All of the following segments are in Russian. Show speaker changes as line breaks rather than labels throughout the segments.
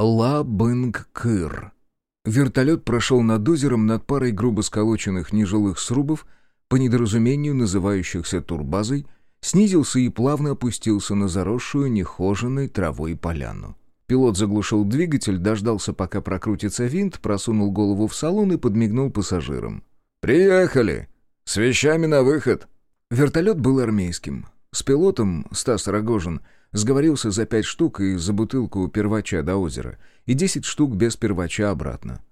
Ла-Бынг-Кыр. Вертолет прошел над озером над парой грубо сколоченных нежилых срубов, по недоразумению называющихся турбазой, снизился и плавно опустился на заросшую нехоженной травой поляну. Пилот заглушил двигатель, дождался, пока прокрутится винт, просунул голову в салон и подмигнул пассажирам. «Приехали! С вещами на выход!» Вертолет был армейским. С пилотом Стас Рогожин сговорился за пять штук и за бутылку первача до озера, и десять штук без первача обратно.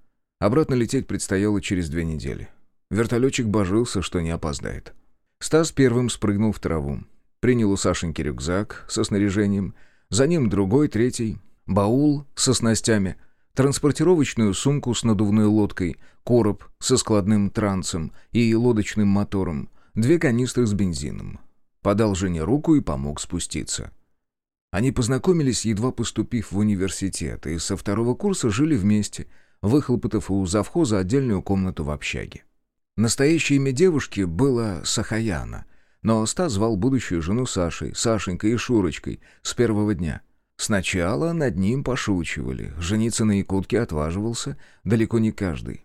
Обратно лететь предстояло через две недели. Вертолетчик божился, что не опоздает. Стас первым спрыгнул в траву. Принял у Сашеньки рюкзак со снаряжением, за ним другой, третий, баул со снастями, транспортировочную сумку с надувной лодкой, короб со складным трансом и лодочным мотором, две канистры с бензином. Подал жене руку и помог спуститься. Они познакомились, едва поступив в университет, и со второго курса жили вместе, выхлопотав у завхоза отдельную комнату в общаге. Настоящее имя девушки было Сахаяна, но Стас звал будущую жену Сашей, Сашенькой и Шурочкой с первого дня. Сначала над ним пошучивали, жениться на якутке отваживался далеко не каждый.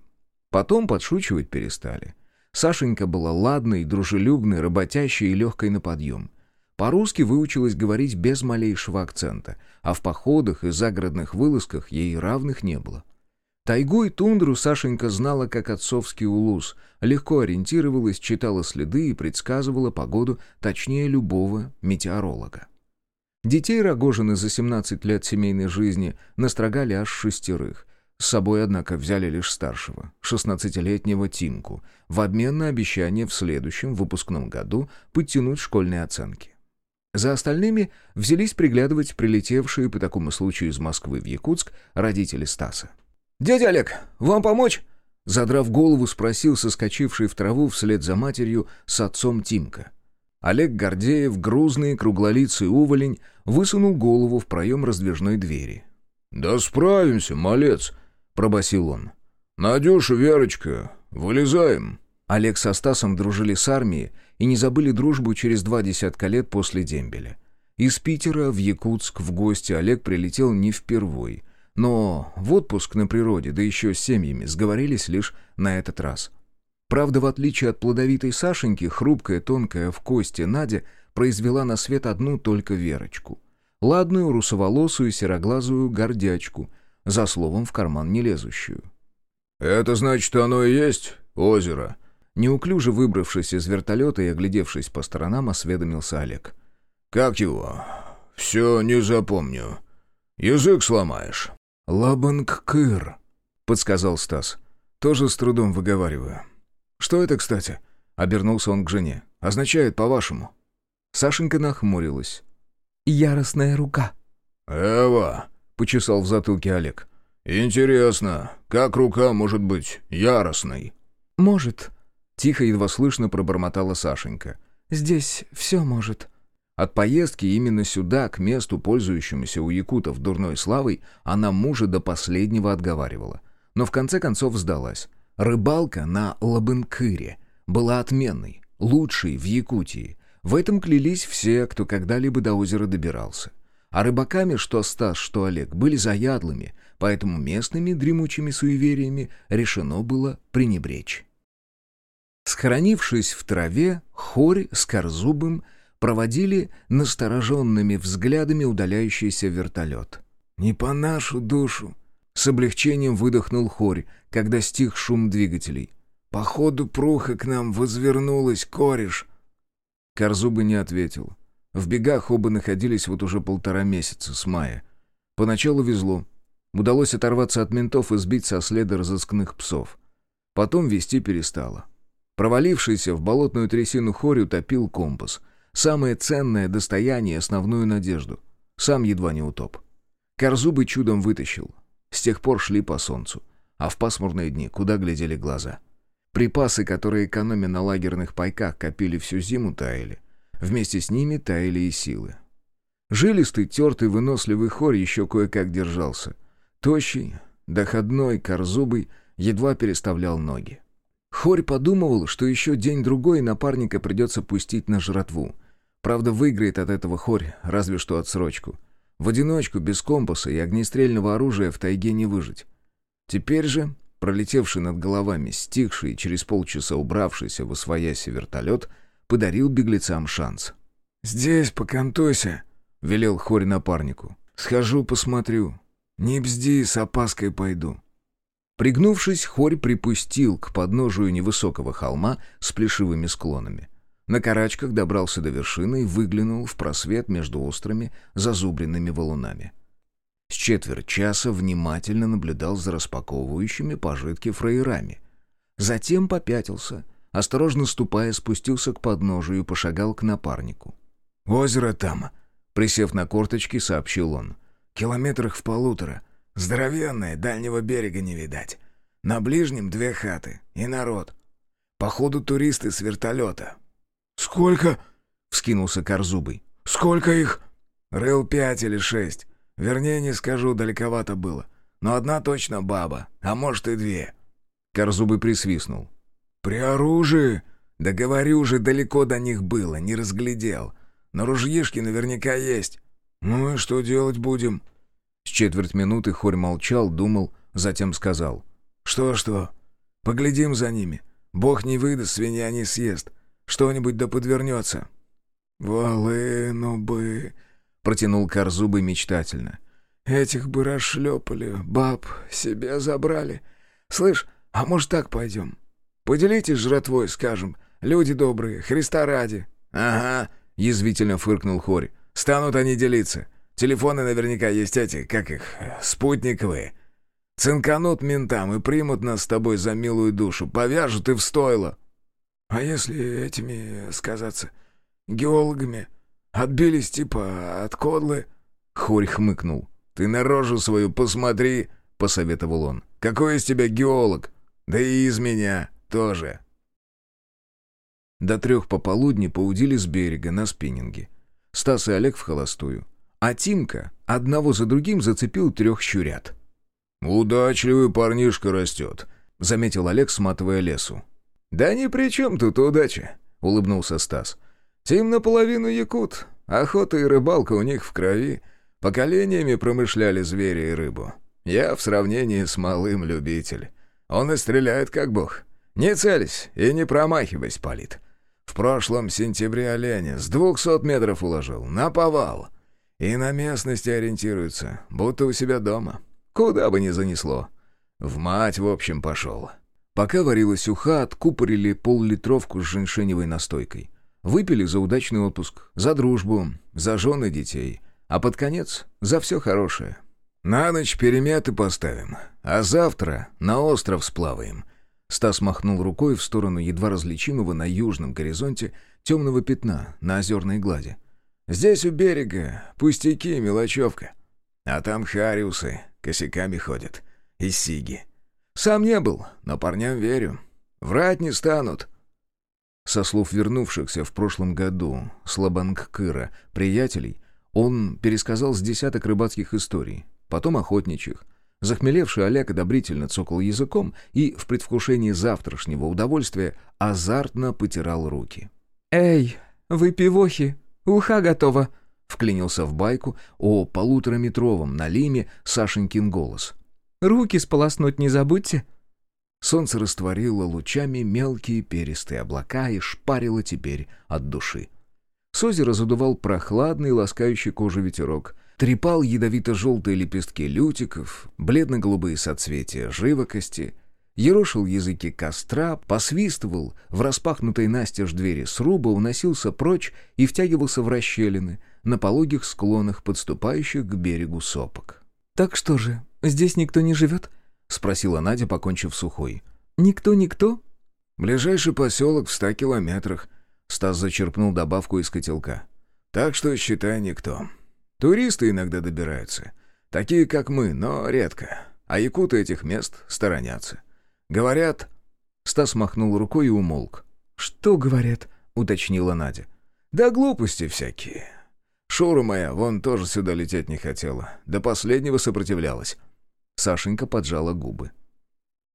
Потом подшучивать перестали — Сашенька была ладной, дружелюбной, работящей и легкой на подъем. По-русски выучилась говорить без малейшего акцента, а в походах и загородных вылазках ей равных не было. Тайгу и тундру Сашенька знала как отцовский улус, легко ориентировалась, читала следы и предсказывала погоду точнее любого метеоролога. Детей Рогожины за 17 лет семейной жизни настрогали аж шестерых, с собой, однако, взяли лишь старшего, шестнадцатилетнего Тимку, в обмен на обещание в следующем выпускном году подтянуть школьные оценки. За остальными взялись приглядывать прилетевшие по такому случаю из Москвы в Якутск родители Стаса. «Дядя Олег, вам помочь?» Задрав голову, спросил соскочивший в траву вслед за матерью с отцом Тимка. Олег Гордеев, грузный, круглолицый уволень, высунул голову в проем раздвижной двери. «Да справимся, малец», пробасил он. «Надюша, Верочка, вылезаем!» Олег со Стасом дружили с армией и не забыли дружбу через два десятка лет после дембеля. Из Питера в Якутск в гости Олег прилетел не впервой, но в отпуск на природе, да еще с семьями, сговорились лишь на этот раз. Правда, в отличие от плодовитой Сашеньки, хрупкая, тонкая в кости Надя произвела на свет одну только Верочку. Ладную, русоволосую, сероглазую гордячку, за словом в карман не лезущую. «Это значит, оно и есть озеро?» Неуклюже выбравшись из вертолета и оглядевшись по сторонам, осведомился Олег. «Как его? Все не запомню. Язык сломаешь». «Лабанг-кыр», — подсказал Стас. «Тоже с трудом выговариваю». «Что это, кстати?» — обернулся он к жене. «Означает, по-вашему?» Сашенька нахмурилась. «Яростная рука». «Эва!» — почесал в затылке Олег. «Интересно, как рука может быть яростной?»
«Может», —
тихо, едва слышно пробормотала Сашенька.
«Здесь все может».
От поездки именно сюда, к месту, пользующемуся у якутов дурной славой, она мужа до последнего отговаривала. Но в конце концов сдалась. Рыбалка на Лабынкыре была отменной, лучшей в Якутии. В этом клялись все, кто когда-либо до озера добирался. А рыбаками, что Стас, что Олег, были заядлыми, поэтому местными дремучими суевериями решено было пренебречь. Схоронившись в траве, Хорь с Корзубым проводили настороженными взглядами удаляющийся вертолет. «Не по нашу душу!» — с облегчением выдохнул Хорь, когда стих шум двигателей. «Походу, пруха к нам возвернулась, кореш!» Корзубы не ответил. В бегах оба находились вот уже полтора месяца, с мая. Поначалу везло. Удалось оторваться от ментов и сбить со следа разыскных псов. Потом вести перестало. Провалившийся в болотную трясину хорь утопил компас. Самое ценное достояние, основную надежду. Сам едва не утоп. Корзубы чудом вытащил. С тех пор шли по солнцу. А в пасмурные дни куда глядели глаза. Припасы, которые экономя на лагерных пайках копили всю зиму, таяли. Вместе с ними таяли и силы. Жилистый, тертый, выносливый хор еще кое-как держался. Тощий, доходной, корзубый, едва переставлял ноги. Хорь подумывал, что еще день-другой напарника придется пустить на жратву. Правда, выиграет от этого хорь, разве что отсрочку. В одиночку, без компаса и огнестрельного оружия в тайге не выжить. Теперь же, пролетевший над головами, стихший и через полчаса убравшийся в освояси вертолет, подарил беглецам шанс. «Здесь покантуйся», — велел Хорь напарнику. «Схожу, посмотрю. Не бзди, с опаской пойду». Пригнувшись, Хорь припустил к подножию невысокого холма с плешивыми склонами. На карачках добрался до вершины и выглянул в просвет между острыми, зазубренными валунами. С четверть часа внимательно наблюдал за распаковывающими пожитки фраерами. Затем попятился, осторожно ступая, спустился к подножию и пошагал к напарнику. «Озеро там», — присев на корточки, сообщил он. «Километрах в полутора. Здоровенное, дальнего берега не видать. На ближнем две хаты и народ. Походу туристы с вертолета. «Сколько?» — вскинулся Корзубый. «Сколько их?» «Рыл пять или шесть. Вернее, не скажу, далековато было. Но одна точно баба, а может и две». Корзубый присвистнул. «При оружии?» «Да говорю же, далеко до них было, не разглядел. Но ружьишки наверняка есть». «Ну и что делать будем?» С четверть минуты Хорь молчал, думал, затем сказал. «Что-что? Поглядим за ними. Бог не выдаст, свинья не съест. Что-нибудь да подвернется». «Волыну бы...» — протянул Корзубы мечтательно. «Этих бы расшлепали, баб себе забрали. Слышь, а может так пойдем? Поделитесь жратвой, скажем. Люди добрые, Христа ради». «Ага», — язвительно фыркнул Хорь. «Станут они делиться. Телефоны наверняка есть эти, как их, спутниковые. Цинканут ментам и примут нас с тобой за милую душу, повяжут и в стойло. А если этими, сказаться, геологами отбились типа от кодлы? Хорь хмыкнул. Ты на рожу свою посмотри, посоветовал он. Какой из тебя геолог? Да и из меня тоже. До трех пополудни поудили с берега на спиннинге. Стас и Олег в холостую а Тимка одного за другим зацепил трех щурят. «Удачливый парнишка растет», — заметил Олег, сматывая лесу. «Да ни при чем тут удача», — улыбнулся Стас. «Тим наполовину якут, охота и рыбалка у них в крови. Поколениями промышляли звери и рыбу. Я в сравнении с малым любитель. Он и стреляет как бог. Не целись и не промахиваясь палит. В прошлом сентябре оленя с двухсот метров уложил, на повал». И на местности ориентируется, будто у себя дома. Куда бы ни занесло. В мать, в общем, пошел. Пока варилась уха, откупорили пол-литровку с женьшеневой настойкой. Выпили за удачный отпуск, за дружбу, за жены детей. А под конец — за все хорошее. На ночь переметы поставим, а завтра на остров сплаваем. Стас махнул рукой в сторону едва различимого на южном горизонте темного пятна на озерной глади. Здесь у берега пустяки, мелочевка. А там хариусы косяками ходят. И сиги. Сам не был, но парням верю. Врать не станут. Со слов вернувшихся в прошлом году Слабангкыра приятелей, он пересказал с десяток рыбацких историй, потом охотничьих. Захмелевший Олег одобрительно цокал языком и, в предвкушении завтрашнего удовольствия, азартно потирал руки.
«Эй, вы пивохи, «Уха готова!» — вклинился в байку о полутораметровом налиме Сашенькин голос. «Руки сполоснуть не забудьте!»
Солнце растворило лучами мелкие перистые облака и шпарило теперь от души. С озера задувал прохладный, ласкающий кожу ветерок. Трепал ядовито-желтые лепестки лютиков, бледно-голубые соцветия живокости — ерошил языки костра, посвистывал в распахнутой настежь двери сруба, уносился прочь и втягивался в расщелины на пологих склонах, подступающих к берегу сопок.
«Так что же, здесь никто не живет?» — спросила Надя, покончив сухой. «Никто-никто?»
«Ближайший поселок в ста километрах», — Стас зачерпнул добавку из котелка. «Так что, считай, никто. Туристы иногда добираются. Такие, как мы, но редко. А якуты этих мест сторонятся. «Говорят...» Стас махнул рукой и умолк.
«Что говорят?»
— уточнила Надя. «Да глупости всякие. Шура моя вон тоже сюда лететь не хотела. До последнего сопротивлялась». Сашенька поджала губы.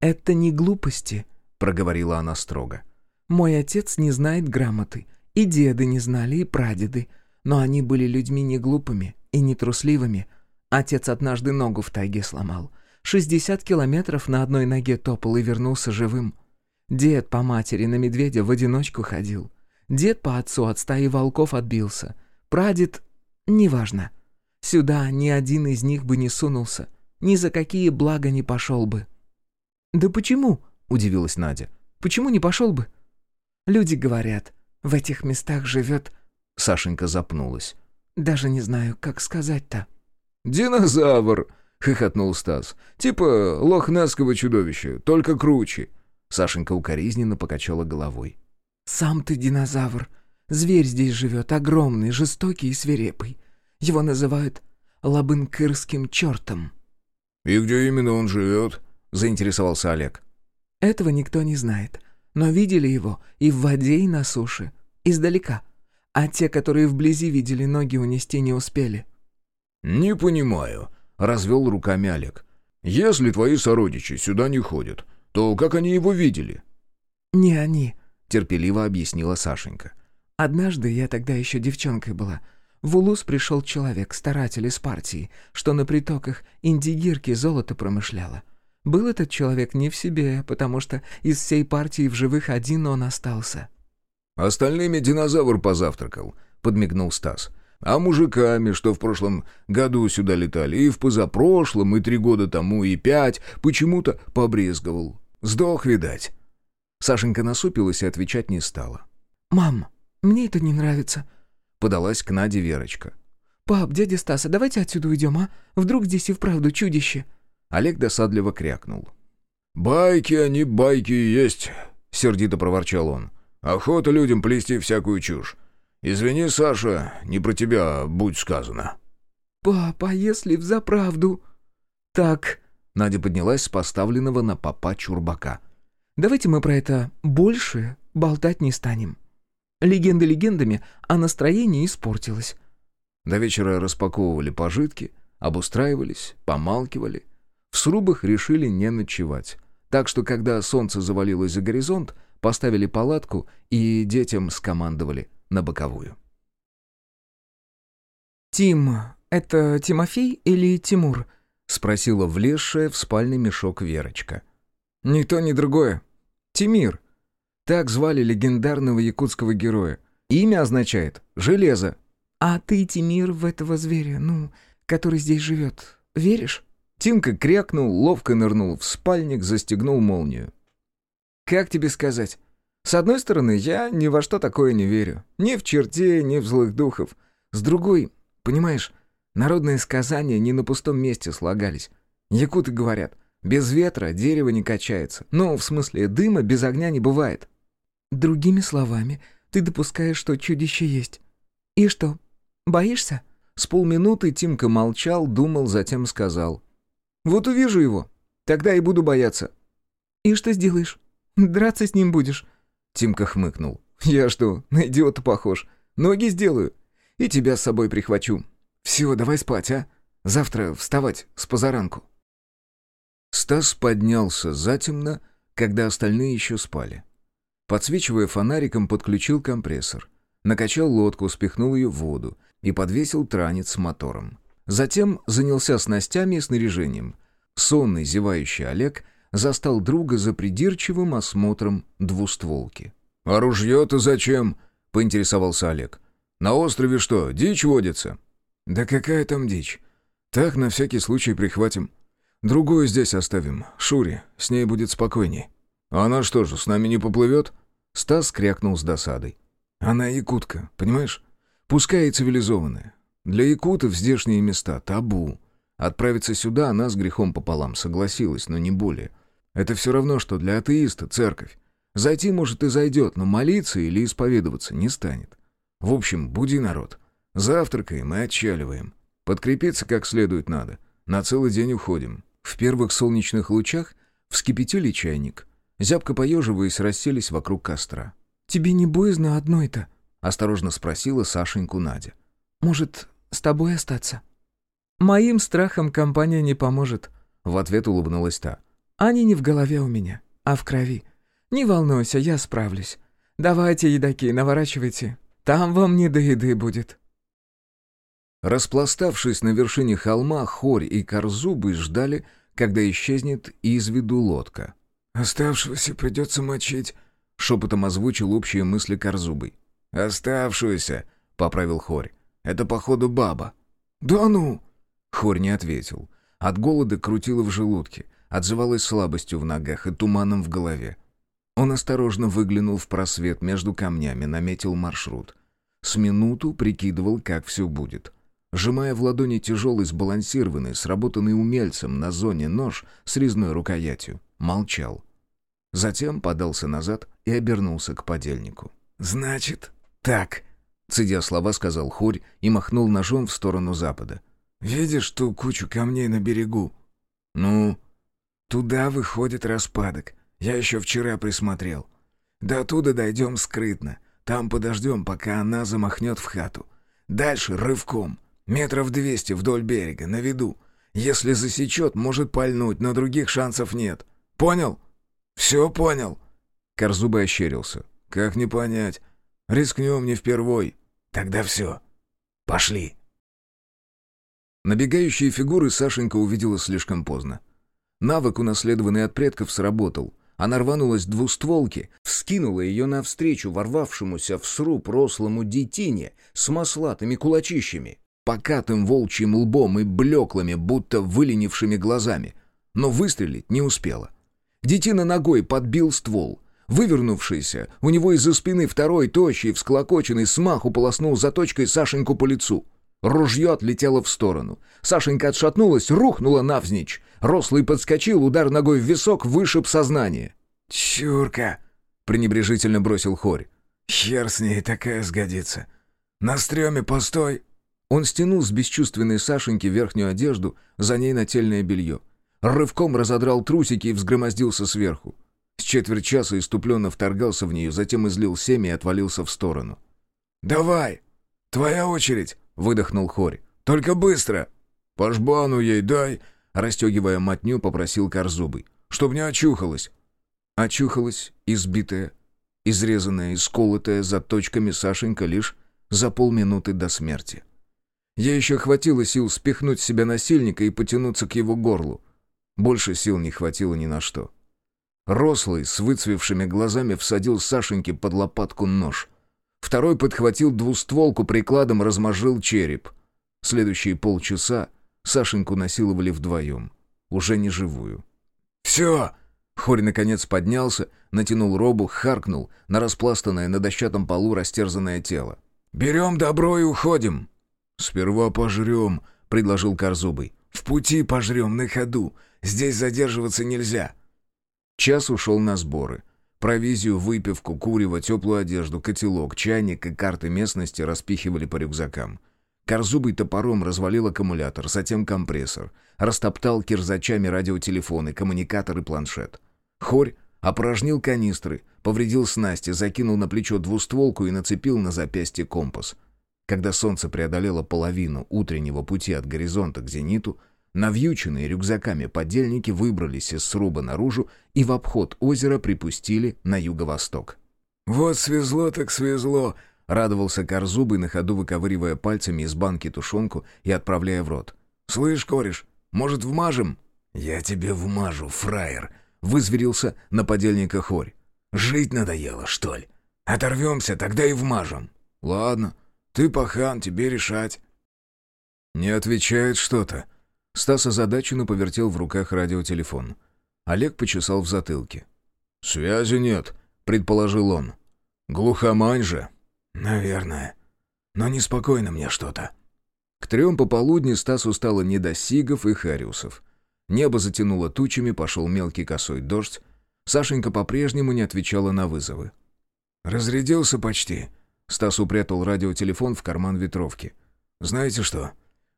«Это не глупости», — проговорила она строго. «Мой отец не знает грамоты. И деды не знали, и прадеды. Но они были людьми не глупыми, и нетрусливыми. Отец однажды ногу в тайге сломал. Шестьдесят километров на одной ноге топал и вернулся живым. Дед по матери на медведя в одиночку ходил. Дед по отцу от стаи волков отбился. Прадед... неважно. Сюда ни один из них бы не сунулся. Ни за какие блага не пошел бы. «Да почему?» — удивилась Надя. «Почему не пошел бы?» «Люди говорят, в этих местах живет...» Сашенька запнулась. «Даже не знаю, как сказать-то».
«Динозавр!» — хохотнул Стас. «Типа лохнесского чудовища, только круче». Сашенька укоризненно покачала головой.
«Сам ты динозавр. Зверь здесь живет, огромный, жестокий и свирепый. Его называют лабынкырским чертом».
«И где именно он живет?» — заинтересовался Олег.
«Этого никто не знает. Но видели его и в воде, и на суше. Издалека. А те, которые вблизи видели, ноги унести не успели».
«Не понимаю», — развел руками Олег. «Если твои сородичи сюда не ходят, то как они его видели?»
«Не они», — терпеливо объяснила Сашенька. «Однажды, я тогда еще девчонкой была, в Улус пришел человек, старатель из партии, что на притоках Индигирки золото промышляла. Был этот человек не в себе, потому что из всей партии в живых один он остался».
«Остальными динозавр позавтракал», — подмигнул Стас. «А мужиками, что в прошлом году сюда летали, и в позапрошлом, и три года тому, и пять, почему-то побрезговал. Сдох, видать». Сашенька насупилась и отвечать не стала.
«Мам, мне это не нравится», —
подалась к Наде Верочка.
«Пап, дядя Стаса, давайте отсюда уйдем, а? Вдруг здесь и вправду чудище?»
Олег досадливо крякнул. «Байки они, байки есть», — сердито проворчал он. «Охота людям плести всякую чушь. Извини, Саша, не про тебя будь сказано».
«Пап, а если взаправду?» «Так...» — Надя поднялась с поставленного на попа чурбака. «Давайте мы про это больше болтать не станем. Легенды легендами, а настроение испортилось».
До вечера распаковывали пожитки, обустраивались, помалкивали. В срубах решили не ночевать. Так что, когда солнце завалилось за горизонт, поставили палатку и детям скомандовали на боковую.
«Тим, это Тимофей или Тимур?»
— спросила влезшая в спальный мешок Верочка.
«Ни то, ни другое. Тимир. Так звали легендарного якутского героя. Имя означает «железо». «А ты, Тимир, в этого зверя, ну, который здесь живет, веришь?»
Тимка крякнул, ловко нырнул в спальник, застегнул молнию.
«Как тебе сказать? С одной стороны, я ни во что такое не верю. Ни в чертей, ни в злых духов. С другой, понимаешь, народные сказания не на пустом месте слагались. Якуты говорят, без ветра дерево не качается. Ну, в смысле, дыма без огня не бывает. Другими словами, ты допускаешь, что чудище есть. И что, боишься?»
С полминуты Тимка молчал, думал, затем сказал.
Вот увижу его, тогда и буду бояться». «И что сделаешь? Драться с ним будешь?»
Тимка хмыкнул.
«Я что, на идиота похож? Ноги сделаю. И тебя с собой прихвачу. Все, давай спать, а? Завтра вставать с позаранку».
Стас поднялся затемно, когда остальные еще спали. Подсвечивая фонариком, подключил компрессор. Накачал лодку, спихнул ее в воду и подвесил транец с мотором. Затем занялся снастями и снаряжением. Сонный, зевающий Олег застал друга за придирчивым осмотром двустволки. «А ружье-то зачем?» — поинтересовался Олег. «На острове что, дичь водится?»
«Да какая там дичь? Так на всякий случай прихватим. Другую здесь оставим, Шуре, с ней будет спокойней».
«Она что же, с нами не поплывет?» Стас крякнул с досадой.
«Она якутка, понимаешь? Пускай и цивилизованная. Для якутов здешние места табу. Отправиться сюда она с грехом пополам согласилась, но не более. Это все равно, что для атеиста церковь. Зайти, может, и зайдет, но молиться или исповедоваться не станет. В общем, буди народ. Завтракаем и отчаливаем. Подкрепиться как следует надо. На целый день уходим.
В первых солнечных лучах вскипятили чайник. Зябко поеживаясь, расселись вокруг костра.
«Тебе не боязно одной-то?»
— осторожно спросила Сашеньку Надя.
«Может, с тобой остаться?» «Моим страхам компания не поможет», —
в ответ улыбнулась та.
«Они не в голове у меня, а в крови. Не волнуйся, я справлюсь. Давайте, едаки, наворачивайте. Там вам не до еды будет».
Распластавшись на вершине холма, Хорь и Корзубы ждали, когда исчезнет из виду лодка.
«Оставшегося придется мочить», —
шепотом озвучил общие мысли Корзубой.
«Оставшуюся», — поправил Хорь. «Это, походу, баба».
«Да ну!» Хорь не ответил. От голода крутило в желудке, отзывалось слабостью в ногах и туманом в голове. Он осторожно выглянул в просвет между камнями, наметил маршрут. С минуту прикидывал, как все будет. Сжимая в ладони тяжелый, сбалансированный, сработанный умельцем на зоне нож с резной рукоятью, молчал. Затем подался назад и обернулся к подельнику.
«Значит, так», —
цедя слова, сказал Хорь и махнул ножом в сторону запада.
«Видишь ту кучу камней на берегу?»
«Ну?»
«Туда выходит распадок. Я еще вчера присмотрел. До оттуда дойдем скрытно. Там подождем, пока она замахнет в хату. Дальше рывком. Метров двести вдоль берега, на виду. Если засечет, может пальнуть, но других шансов нет. Понял? Все понял?»
Корзубы ощерился.
«Как не понять? Рискнем не впервой. Тогда все. Пошли».
Набегающие фигуры Сашенька увидела слишком поздно. Навык, унаследованный от предков, сработал. Она рванулась двустволки, вскинула ее навстречу ворвавшемуся в сруб рослому детине с маслатыми кулачищами, покатым волчьим лбом и блеклыми, будто выленившими глазами. Но выстрелить не успела. Детина ногой подбил ствол. Вывернувшийся, у него из-за спины второй, тощий, всклокоченный, смаху полоснул заточкой Сашеньку по лицу. Ружье отлетело в сторону. Сашенька отшатнулась, рухнула навзничь. Рослый подскочил, удар ногой в висок, вышиб сознание.
«Чурка!» — пренебрежительно бросил Хорь. «Хер с ней такая сгодится. На стреме постой!»
Он стянул с бесчувственной Сашеньки верхнюю одежду, за ней нательное белье. Рывком разодрал трусики и взгромоздился сверху. С четверть часа иступленно вторгался в нее, затем излил семя и отвалился в сторону.
«Давай! Твоя очередь!» — выдохнул Хорь. «Только быстро!»
«По жбану ей дай!» — расстегивая мотню, попросил Корзубый. «Чтоб не очухалась!» Очухалась, избитая, изрезанная и сколотая заточками Сашенька лишь за полминуты до смерти. Ей еще хватило сил спихнуть себя насильника и потянуться к его горлу. Больше сил не хватило ни на что. Рослый, с выцвевшими глазами, всадил Сашеньке под лопатку нож. Второй подхватил двустволку прикладом, размозжил череп. Следующие полчаса Сашеньку насиловали вдвоем. Уже не живую.
«Все!»
Хорь наконец поднялся, натянул робу, харкнул на распластанное на дощатом полу растерзанное тело.
«Берем добро и уходим!»
«Сперва пожрем», — предложил Корзубый.
«В пути пожрем, на ходу. Здесь задерживаться нельзя».
Час ушел на сборы. Провизию, выпивку, курево, теплую одежду, котелок, чайник и карты местности распихивали по рюкзакам. Корзубый топором развалил аккумулятор, затем компрессор. Растоптал кирзачами радиотелефоны, коммуникатор и планшет. Хорь опорожнил канистры, повредил снасти, закинул на плечо двустволку и нацепил на запястье компас. Когда солнце преодолело половину утреннего пути от горизонта к зениту, Навьюченные рюкзаками подельники выбрались из сруба наружу и в обход озера припустили на юго-восток.
«Вот свезло так свезло!»
— радовался Корзубый, на ходу выковыривая пальцами из банки тушенку и отправляя в рот.
«Слышь, кореш, может, вмажем?»
«Я тебе вмажу, фраер!» — вызверился на подельника Хорь.
«Жить надоело, что ли? Оторвемся, тогда и вмажем».
«Ладно, ты пахан, тебе решать». «Не отвечает что-то», Стас озадаченно повертел в руках радиотелефон. Олег почесал в затылке. «Связи нет», — предположил он. «Глухомань же».
«Наверное. Но неспокойно мне что-то».
К трем пополудни Стасу стало не до сигов и хариусов. Небо затянуло тучами, пошел мелкий косой дождь. Сашенька по-прежнему не отвечала на вызовы.
«Разрядился почти».
Стас упрятал радиотелефон в карман ветровки.
«Знаете что?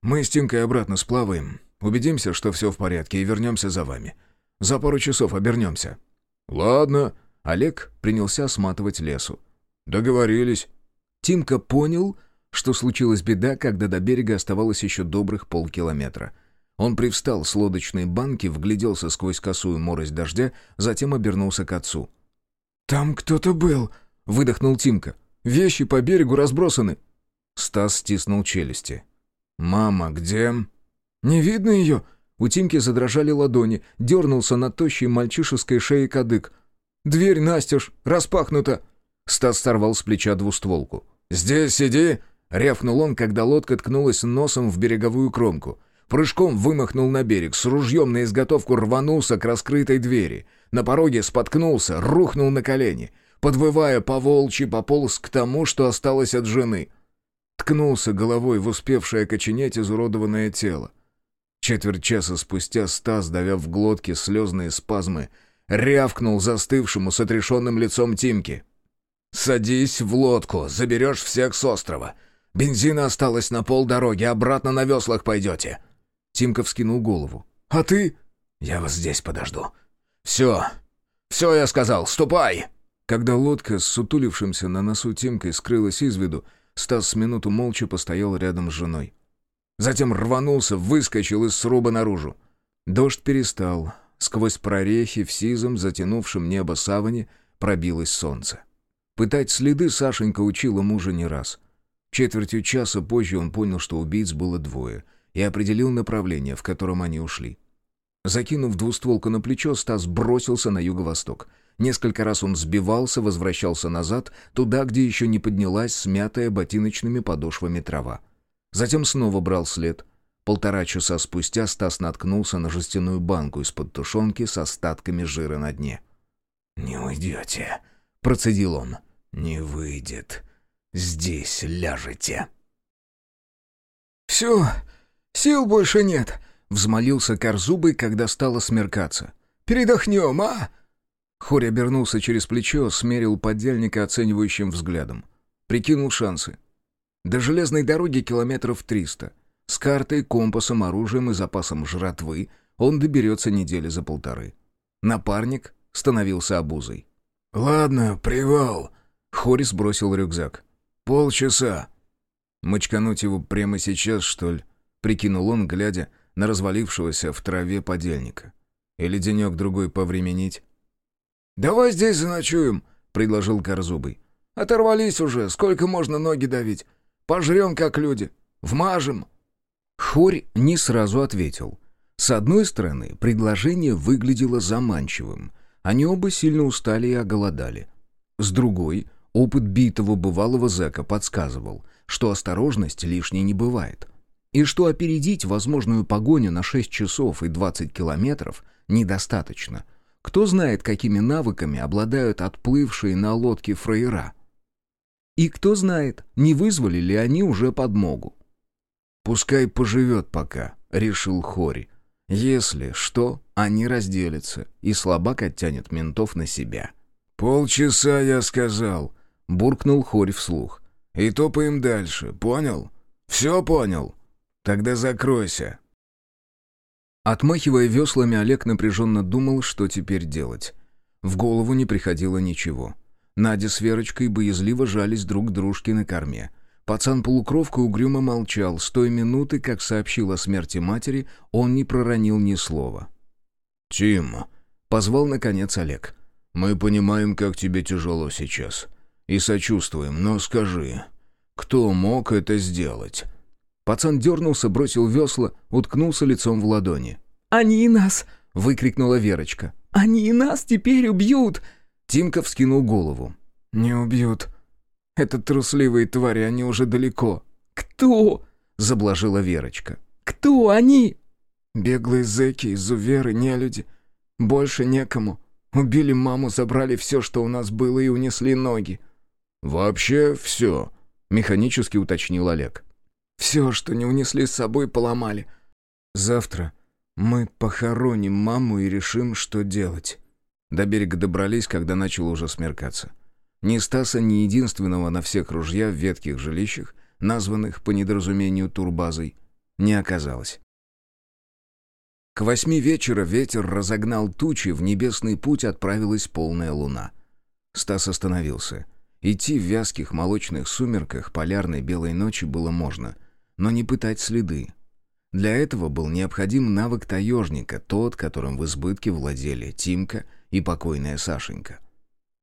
Мы с Тимкой обратно сплаваем, убедимся, что все в порядке, и вернемся за вами. За пару часов обернемся».
«Ладно». Олег принялся сматывать лесу. «Договорились». Тимка понял, что случилась беда, когда до берега оставалось еще добрых полкилометра. Он привстал с лодочной банки, вгляделся сквозь косую морось дождя, затем обернулся к отцу.
«Там кто-то был», — выдохнул Тимка. «Вещи по берегу разбросаны».
Стас стиснул челюсти.
«Мама где?»
«Не видно ее?» У Тимки задрожали ладони, дернулся на тощей мальчишеской шее кадык. «Дверь настежь, распахнута!» Стас сорвал с плеча двустволку.
«Здесь сиди!» — рявкнул он, когда лодка ткнулась носом в береговую кромку. Прыжком вымахнул на берег, с ружьем на изготовку рванулся к раскрытой двери. На пороге споткнулся, рухнул на колени. Подвывая по волчьи, пополз к тому, что осталось от жены. Ткнулся головой в успевшее окоченеть изуродованное тело. Четверть часа спустя Стас, давя в глотке слезные спазмы, рявкнул застывшему с отрешенным лицом Тимки. «Садись в лодку, заберешь всех с острова. Бензина осталось на полдороги, обратно на веслах пойдете». Тимка вскинул голову. «А ты?» «Я вас здесь подожду». «Все, все, я сказал, ступай!» Когда лодка с сутулившимся на носу Тимкой скрылась из виду, Стас с минуту молча постоял рядом с женой. Затем рванулся, выскочил из сруба наружу. Дождь перестал. Сквозь прорехи в сизом, затянувшем небо саване, пробилось солнце. Пытать следы Сашенька учила мужа не раз. Четвертью часа позже он понял, что убийц было двое, и определил направление, в котором они ушли. Закинув двустволку на плечо, Стас бросился на юго-восток. Несколько раз он сбивался, возвращался назад, туда, где еще не поднялась смятая ботиночными подошвами трава. Затем снова брал след. Полтора часа спустя Стас наткнулся на жестяную банку из-под тушенки с остатками жира на дне. «Не уйдете», — процедил он. «Не выйдет. Здесь ляжете».
«Все, сил больше нет», — взмолился Корзубый, когда стало смеркаться. «Передохнем, а?» Хорь обернулся через плечо, смерил подельника оценивающим взглядом. Прикинул шансы. До железной дороги километров триста. С картой, компасом, оружием и запасом жратвы он доберется недели за полторы. Напарник становился обузой.
«Ладно, привал», — Хорис бросил рюкзак. «Полчаса». «Мочкануть его прямо сейчас, что ли?» — прикинул он, глядя на развалившегося в траве подельника. «Или денек-другой повременить?»
«Давай здесь заночуем», — предложил Корзубый. «Оторвались уже, сколько можно ноги давить? Пожрем, как люди. Вмажем».
Хорь не сразу ответил. С одной стороны, предложение выглядело заманчивым. Они оба сильно устали и оголодали. С другой, опыт битого бывалого зэка подсказывал, что осторожность лишней не бывает. И что опередить возможную погоню на 6 часов и 20 километров недостаточно. Кто знает, какими навыками обладают отплывшие на лодке фраера. И кто знает, не вызвали ли они уже подмогу.
«Пускай поживет пока», — решил Хори. «Если что, они разделятся, и слабак оттянет ментов на себя». «Полчаса, я сказал», — буркнул Хори вслух. «И топаем дальше, понял? Все понял? Тогда закройся».
Отмахивая веслами, Олег напряженно думал, что теперь делать. В голову не приходило ничего. Надя с Верочкой боязливо жались друг к дружке на корме. Пацан-полукровка угрюмо молчал. С той минуты, как сообщил о смерти матери, он не проронил ни слова.
«Тим», — позвал наконец Олег, — «мы понимаем, как тебе тяжело сейчас. И сочувствуем, но скажи, кто мог это сделать?»
Пацан дернулся, бросил весла, уткнулся лицом в ладони.
«Они нас!»
— выкрикнула Верочка.
«Они нас теперь убьют!»
Тимка вскинул голову.
«Не убьют. Это трусливые твари, они уже далеко».
«Кто?»
— заблажила Верочка.
«Кто они?»
«Беглые зэки, изуверы, нелюди. Больше некому. Убили маму, забрали все, что у нас было, и унесли ноги».
«Вообще все», — механически уточнил Олег.
«Все, что не унесли с собой, поломали. Завтра мы похороним маму и решим, что делать».
До берега добрались, когда начало уже смеркаться. Ни Стаса, ни единственного на всех ружья в ветких жилищах, названных по недоразумению турбазой, не оказалось. К восьми вечера ветер разогнал тучи, в небесный путь отправилась полная луна. Стас остановился. Идти в вязких молочных сумерках полярной белой ночи было можно, но не пытать следы. Для этого был необходим навык таежника, тот, которым в избытке владели Тимка и покойная Сашенька.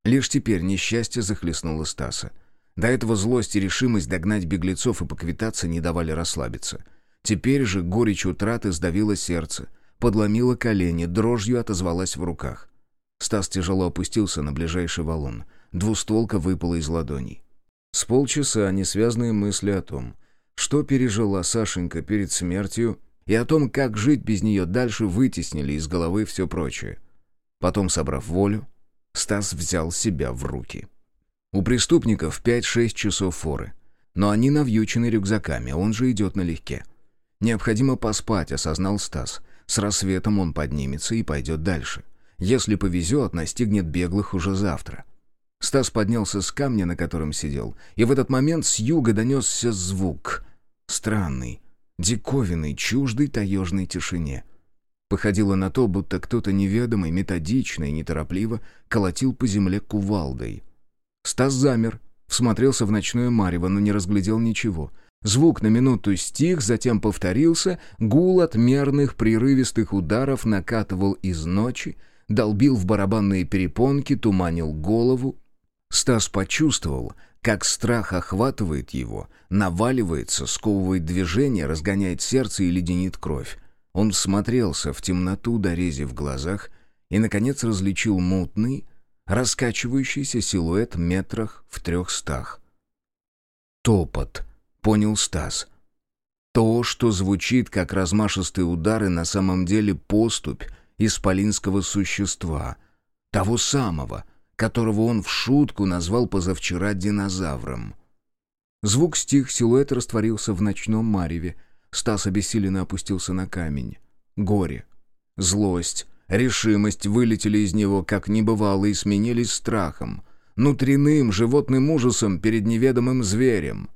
Лишь теперь несчастье захлестнуло Стаса. До этого злость и решимость догнать беглецов и поквитаться не давали расслабиться.
Теперь же горечь утраты сдавила сердце, подломила колени, дрожью отозвалась в руках. Стас тяжело опустился на ближайший валун. Двустволка выпала из ладоней. С полчаса несвязные мысли о том, что пережила Сашенька перед смертью, и о том, как жить без нее дальше, вытеснили из головы все прочее. Потом, собрав волю, Стас взял себя в руки. У преступников 5-6 часов форы. Но они навьючены рюкзаками, он же идет налегке. Необходимо поспать, осознал Стас. С рассветом он поднимется и пойдет дальше. Если повезет, настигнет беглых уже завтра. Стас поднялся с камня, на котором сидел, и в этот момент с юга донесся звук. Странный, диковинный, чуждый таежной тишине. Походило на то, будто кто-то неведомый, методично и неторопливо колотил по земле кувалдой. Стас замер, всмотрелся в ночное марево, но не разглядел ничего. Звук на минуту стих, затем повторился, гул от мерных прерывистых ударов накатывал из ночи, долбил в барабанные перепонки, туманил голову. Стас почувствовал, как страх охватывает его, наваливается, сковывает движение, разгоняет сердце и леденит кровь. Он всмотрелся в темноту, дорези в глазах, и, наконец, различил мутный, раскачивающийся силуэт метрах в трехстах. «Топот», — понял Стас. То, что звучит как размашистые удары, на самом деле поступь исполинского существа, того самого, которого он в шутку назвал позавчера динозавром. Звук стих, силуэт растворился в ночном мареве. Стас обессиленно опустился на камень. Горе, злость, решимость вылетели из него, как небывало, и сменились страхом, внутренним животным ужасом перед неведомым зверем.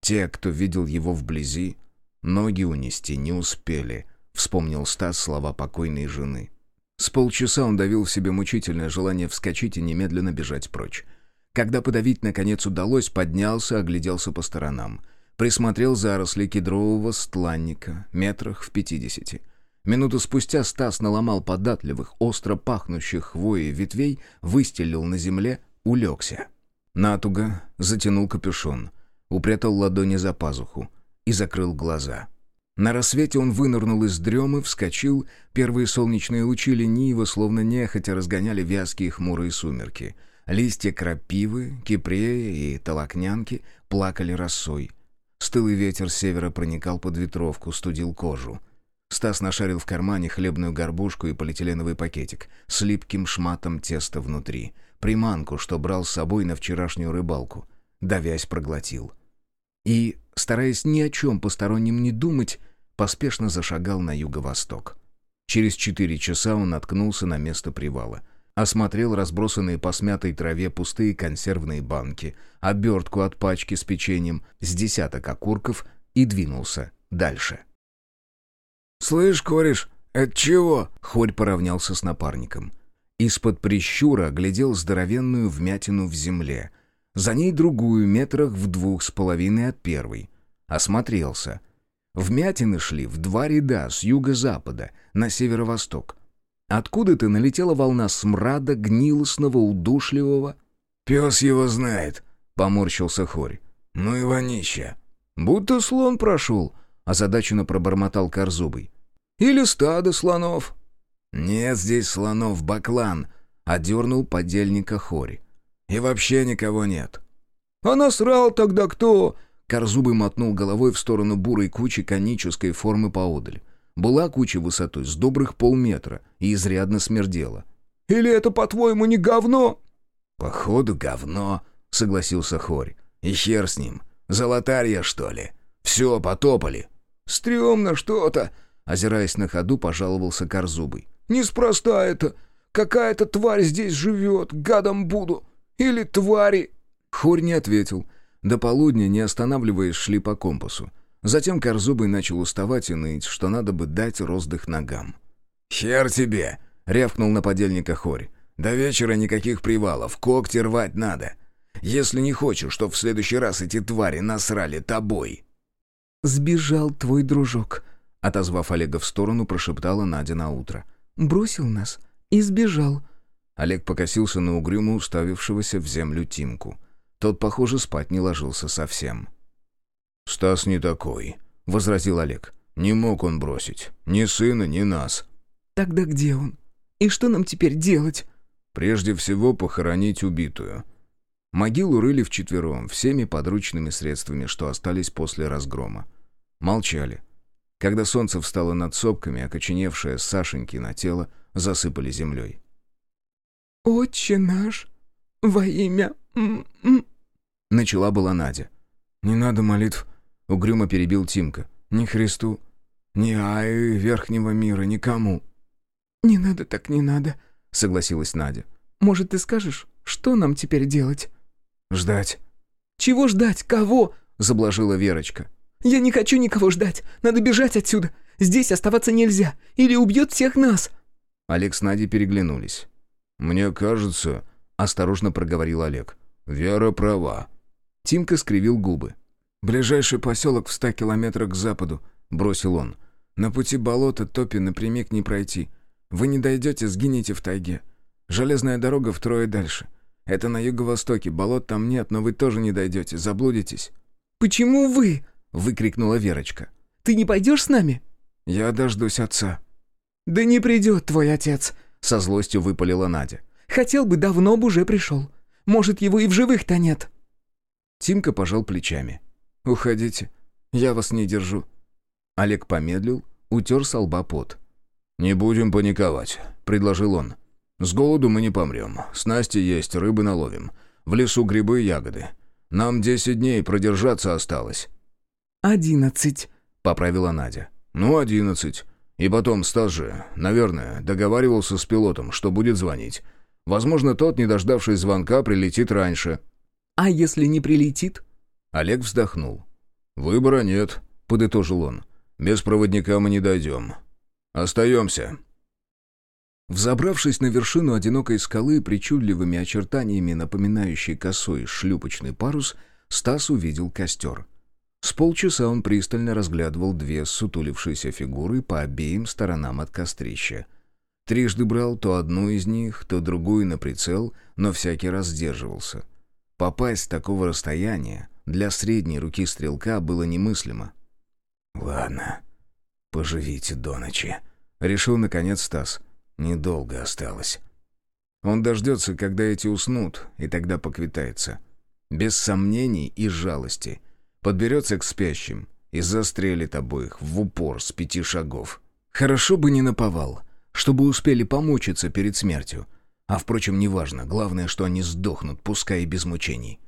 Те, кто видел его вблизи, ноги унести не успели — вспомнил Стас слова покойной жены. С полчаса он давил в себе мучительное желание вскочить и немедленно бежать прочь. Когда подавить наконец удалось, поднялся, огляделся по сторонам. Присмотрел заросли кедрового стланника, метрах в пятидесяти. Минуту спустя Стас наломал податливых, остро пахнущих хвоей ветвей, выстелил на земле, улегся. Натуго затянул капюшон, упрятал ладони за пазуху и закрыл глаза. На рассвете он вынырнул из дремы, вскочил, первые солнечные лучи лениво, словно нехотя, разгоняли вязкие хмурые сумерки. Листья крапивы, кипрея и толокнянки плакали росой. Стылый ветер с севера проникал под ветровку, студил кожу. Стас нашарил в кармане хлебную горбушку и полиэтиленовый пакетик с липким шматом теста внутри. Приманку, что брал с собой на вчерашнюю рыбалку. Давясь проглотил. И стараясь ни о чем постороннем не думать, поспешно зашагал на юго-восток. Через четыре часа он наткнулся на место привала. Осмотрел разбросанные по смятой траве пустые консервные банки, обертку от пачки с печеньем, с десяток окурков и двинулся дальше.
«Слышь, кореш, это чего?»
Хорь поравнялся с напарником. Из-под прищура глядел здоровенную вмятину в земле. За ней другую метрах в двух с половиной от первой. Осмотрелся. Вмятины шли в два ряда с юго-запада на северо-восток. Откуда-то налетела волна смрада, гнилостного, удушливого.
«Пес его знает», — поморщился Хорь. «Ну и вонища».
«Будто слон прошел», — озадаченно пробормотал Корзубый. «Или стадо слонов».
«Нет здесь слонов, баклан», — одернул подельника Хори. «И вообще никого нет».
«А насрал тогда кто?»
Корзубый мотнул головой в сторону бурой кучи конической формы поодаль. Была куча высотой с добрых полметра и изрядно смердела.
«Или это, по-твоему, не говно?»
«Походу, говно», — согласился Хорь. «И хер с ним. Золотарья, что ли? Все, потопали».
«Стремно что-то», — озираясь на ходу, пожаловался Корзубый. «Неспроста это. Какая-то тварь здесь живет, гадом буду. Или твари...»
Хорь не ответил, — до полудня, не останавливаясь, шли по компасу. Затем Корзубый начал уставать и ныть, что надо бы дать роздых ногам.
«Хер тебе!» — рявкнул на подельника Хорь. «До вечера никаких привалов, когти рвать надо. Если не хочешь, чтоб в следующий раз эти твари насрали тобой».
«Сбежал твой дружок», —
отозвав Олега в сторону, прошептала Надя на утро.
«Бросил нас и сбежал».
Олег покосился на угрюмо уставившегося в землю Тимку. Тот, похоже, спать не ложился совсем.
«Стас не такой», — возразил Олег. «Не мог он бросить. Ни сына, ни нас».
«Тогда где он? И что нам теперь делать?»
«Прежде всего похоронить убитую». Могилу рыли вчетвером, всеми подручными средствами, что остались после разгрома. Молчали. Когда солнце встало над сопками, окоченевшее Сашеньки на тело засыпали землей.
«Отче наш, во имя...»
Начала была Надя. «Не надо молитв», — угрюмо перебил Тимка. «Ни Христу, ни Аи Верхнего мира, никому».
«Не надо так не надо», —
согласилась Надя.
«Может, ты скажешь, что нам теперь делать?»
«Ждать».
«Чего ждать? Кого?»
— заблажила Верочка.
«Я не хочу никого ждать. Надо бежать отсюда. Здесь оставаться нельзя. Или убьет всех нас».
Олег с Надей переглянулись. «Мне кажется...» — осторожно проговорил Олег. «Вера права». Тимка скривил губы.
«Ближайший поселок в ста километрах к западу», — бросил он. «На пути болота топи напрямик не пройти. Вы не дойдете, сгинете в тайге. Железная дорога втрое дальше. Это на юго-востоке, болот там нет, но вы тоже не дойдете, заблудитесь».
«Почему вы?»
— выкрикнула Верочка.
«Ты не пойдешь с нами?»
«Я дождусь отца».
«Да не придет твой отец», —
со злостью выпалила Надя.
«Хотел бы, давно бы уже пришел. Может, его и в живых-то нет».
Тимка пожал плечами.
«Уходите, я вас не держу».
Олег помедлил, утер со лба пот. «Не будем паниковать», — предложил он. «С голоду мы не помрем. Снасти есть, рыбы наловим. В лесу грибы и ягоды. Нам десять дней продержаться осталось».
«Одиннадцать», —
поправила Надя. «Ну, одиннадцать. И потом Стас же, наверное, договаривался с пилотом, что будет звонить. Возможно, тот, не дождавшись звонка, прилетит раньше».
«А если не прилетит?»
Олег вздохнул. «Выбора нет», — подытожил он. «Без проводника мы не дойдем. Остаемся». Взобравшись на вершину одинокой скалы, причудливыми очертаниями напоминающей косой шлюпочный парус, Стас увидел костер. С полчаса он пристально разглядывал две сутулившиеся фигуры по обеим сторонам от кострища. Трижды брал то одну из них, то другую на прицел, но всякий раз сдерживался. Попасть с такого расстояния для средней руки стрелка было немыслимо. «Ладно, поживите до ночи», — решил наконец Стас. «Недолго осталось». Он дождется, когда эти уснут, и тогда поквитается. Без сомнений и жалости. Подберется к спящим и застрелит обоих в упор с пяти шагов. Хорошо бы не наповал, чтобы успели помучиться перед смертью. А, впрочем, неважно, главное, что они сдохнут, пускай и без мучений.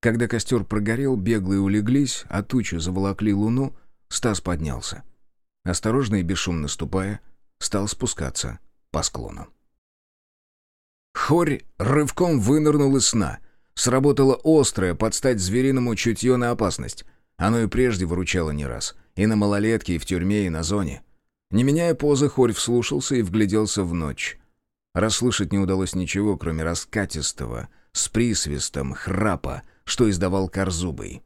Когда костер прогорел, беглые улеглись, а тучи заволокли луну, Стас поднялся. Осторожно и бесшумно ступая, стал спускаться по склону. Хорь рывком вынырнул из сна. Сработало острое, под стать звериному чутье на опасность. Оно и прежде выручало не раз. И на малолетке, и в тюрьме, и на зоне. Не меняя позы, Хорь вслушался и вгляделся в ночь. Расслышать не удалось ничего, кроме раскатистого, с присвистом, храпа, что издавал корзубый.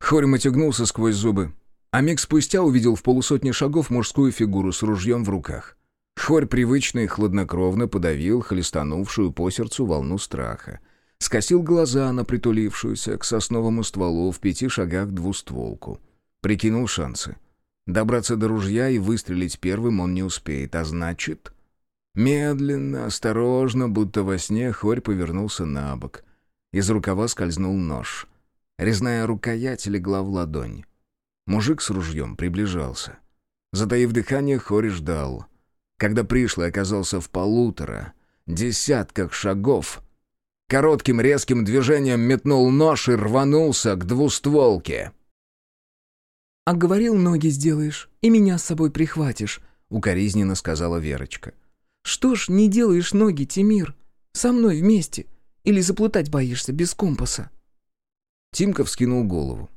Хорь мотягнулся сквозь зубы, а миг спустя увидел в полусотне шагов мужскую фигуру с ружьем в руках. Хорь привычно и хладнокровно подавил хлестанувшую по сердцу волну страха. Скосил глаза на притулившуюся к сосновому стволу в пяти шагах двустволку. Прикинул шансы. Добраться до ружья и выстрелить первым он не успеет, а значит... Медленно, осторожно, будто во сне, Хорь повернулся на бок. Из рукава скользнул нож. Резная рукоять легла в ладонь. Мужик с ружьем приближался. Затаив дыхание, Хорь ждал — когда пришлый оказался в полутора, десятках шагов, коротким резким движением метнул нож и рванулся к двустволке.
«А говорил, ноги сделаешь, и меня с собой прихватишь», — укоризненно сказала Верочка. «Что ж не делаешь ноги, Тимир? Со мной вместе? Или заплутать боишься без компаса?»
Тимка вскинул голову.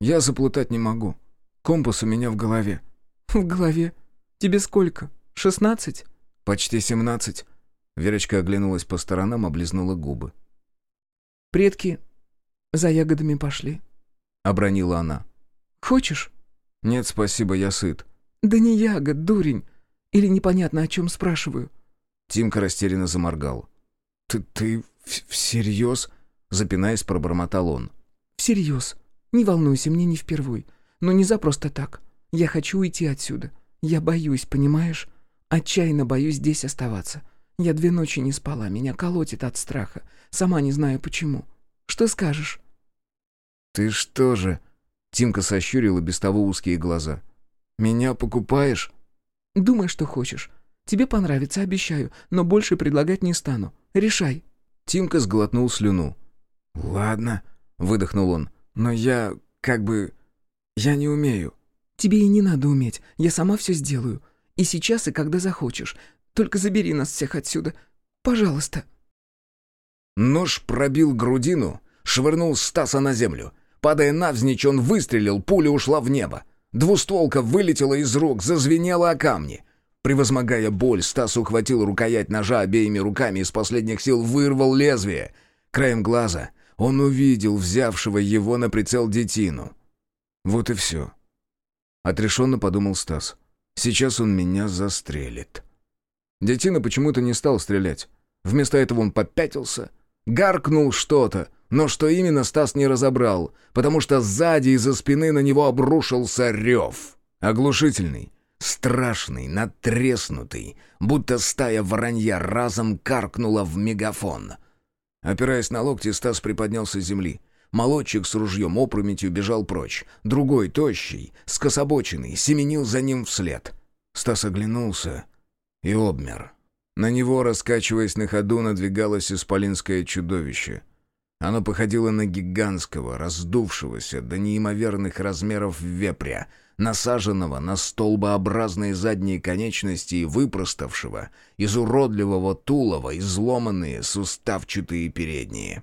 «Я заплутать не могу. Компас у меня в голове».
«В голове? Тебе сколько? Шестнадцать?»
«Почти семнадцать». Верочка оглянулась по сторонам, облизнула губы.
«Предки за ягодами пошли», —
обронила она.
«Хочешь?»
«Нет, спасибо, я сыт».
«Да не ягод, дурень. Или непонятно, о чем спрашиваю».
Тимка растерянно заморгал. «Ты... ты всерьез?» — запинаясь, пробормотал он.
«Всерьез. Не волнуйся, мне не впервой. но не за просто так. Я хочу уйти отсюда. Я боюсь, понимаешь? Отчаянно боюсь здесь оставаться. Я две ночи не спала, меня колотит от страха. Сама не знаю почему. Что скажешь?»
«Ты что же?» Тимка сощурила без того узкие глаза. «Меня покупаешь?»
«Думай, что хочешь. Тебе понравится, обещаю, но больше предлагать не стану. Решай».
Тимка сглотнул слюну. «Ладно», — выдохнул он, — «но я, как бы, я не умею».
«Тебе и не надо уметь, я сама все сделаю. И сейчас, и когда захочешь. Только забери нас всех отсюда. Пожалуйста».
Нож пробил грудину, швырнул Стаса на землю. Падая навзничь, он выстрелил, пуля ушла в небо. Двустволка вылетела из рук, зазвенела о камни. Превозмогая боль, Стас ухватил рукоять ножа обеими руками и из последних сил вырвал лезвие. Краем глаза он увидел взявшего его на прицел детину. Вот и все. Отрешенно подумал Стас. Сейчас он меня застрелит. Детина почему-то не стал стрелять. Вместо этого он попятился, гаркнул что-то, но что именно Стас не разобрал, потому что сзади из-за спины на него обрушился рев. Оглушительный, страшный, натреснутый, будто стая воронья разом каркнула в мегафон. Опираясь на локти, Стас приподнялся с земли. Молодчик с ружьем опрометью бежал прочь. Другой, тощий, скособоченный, семенил за ним вслед. Стас оглянулся и обмер. На него, раскачиваясь на ходу, надвигалось исполинское чудовище. Оно походило на гигантского, раздувшегося до неимоверных размеров вепря, насаженного на столбообразные задние конечности и выпроставшего из уродливого тулова изломанные суставчатые передние.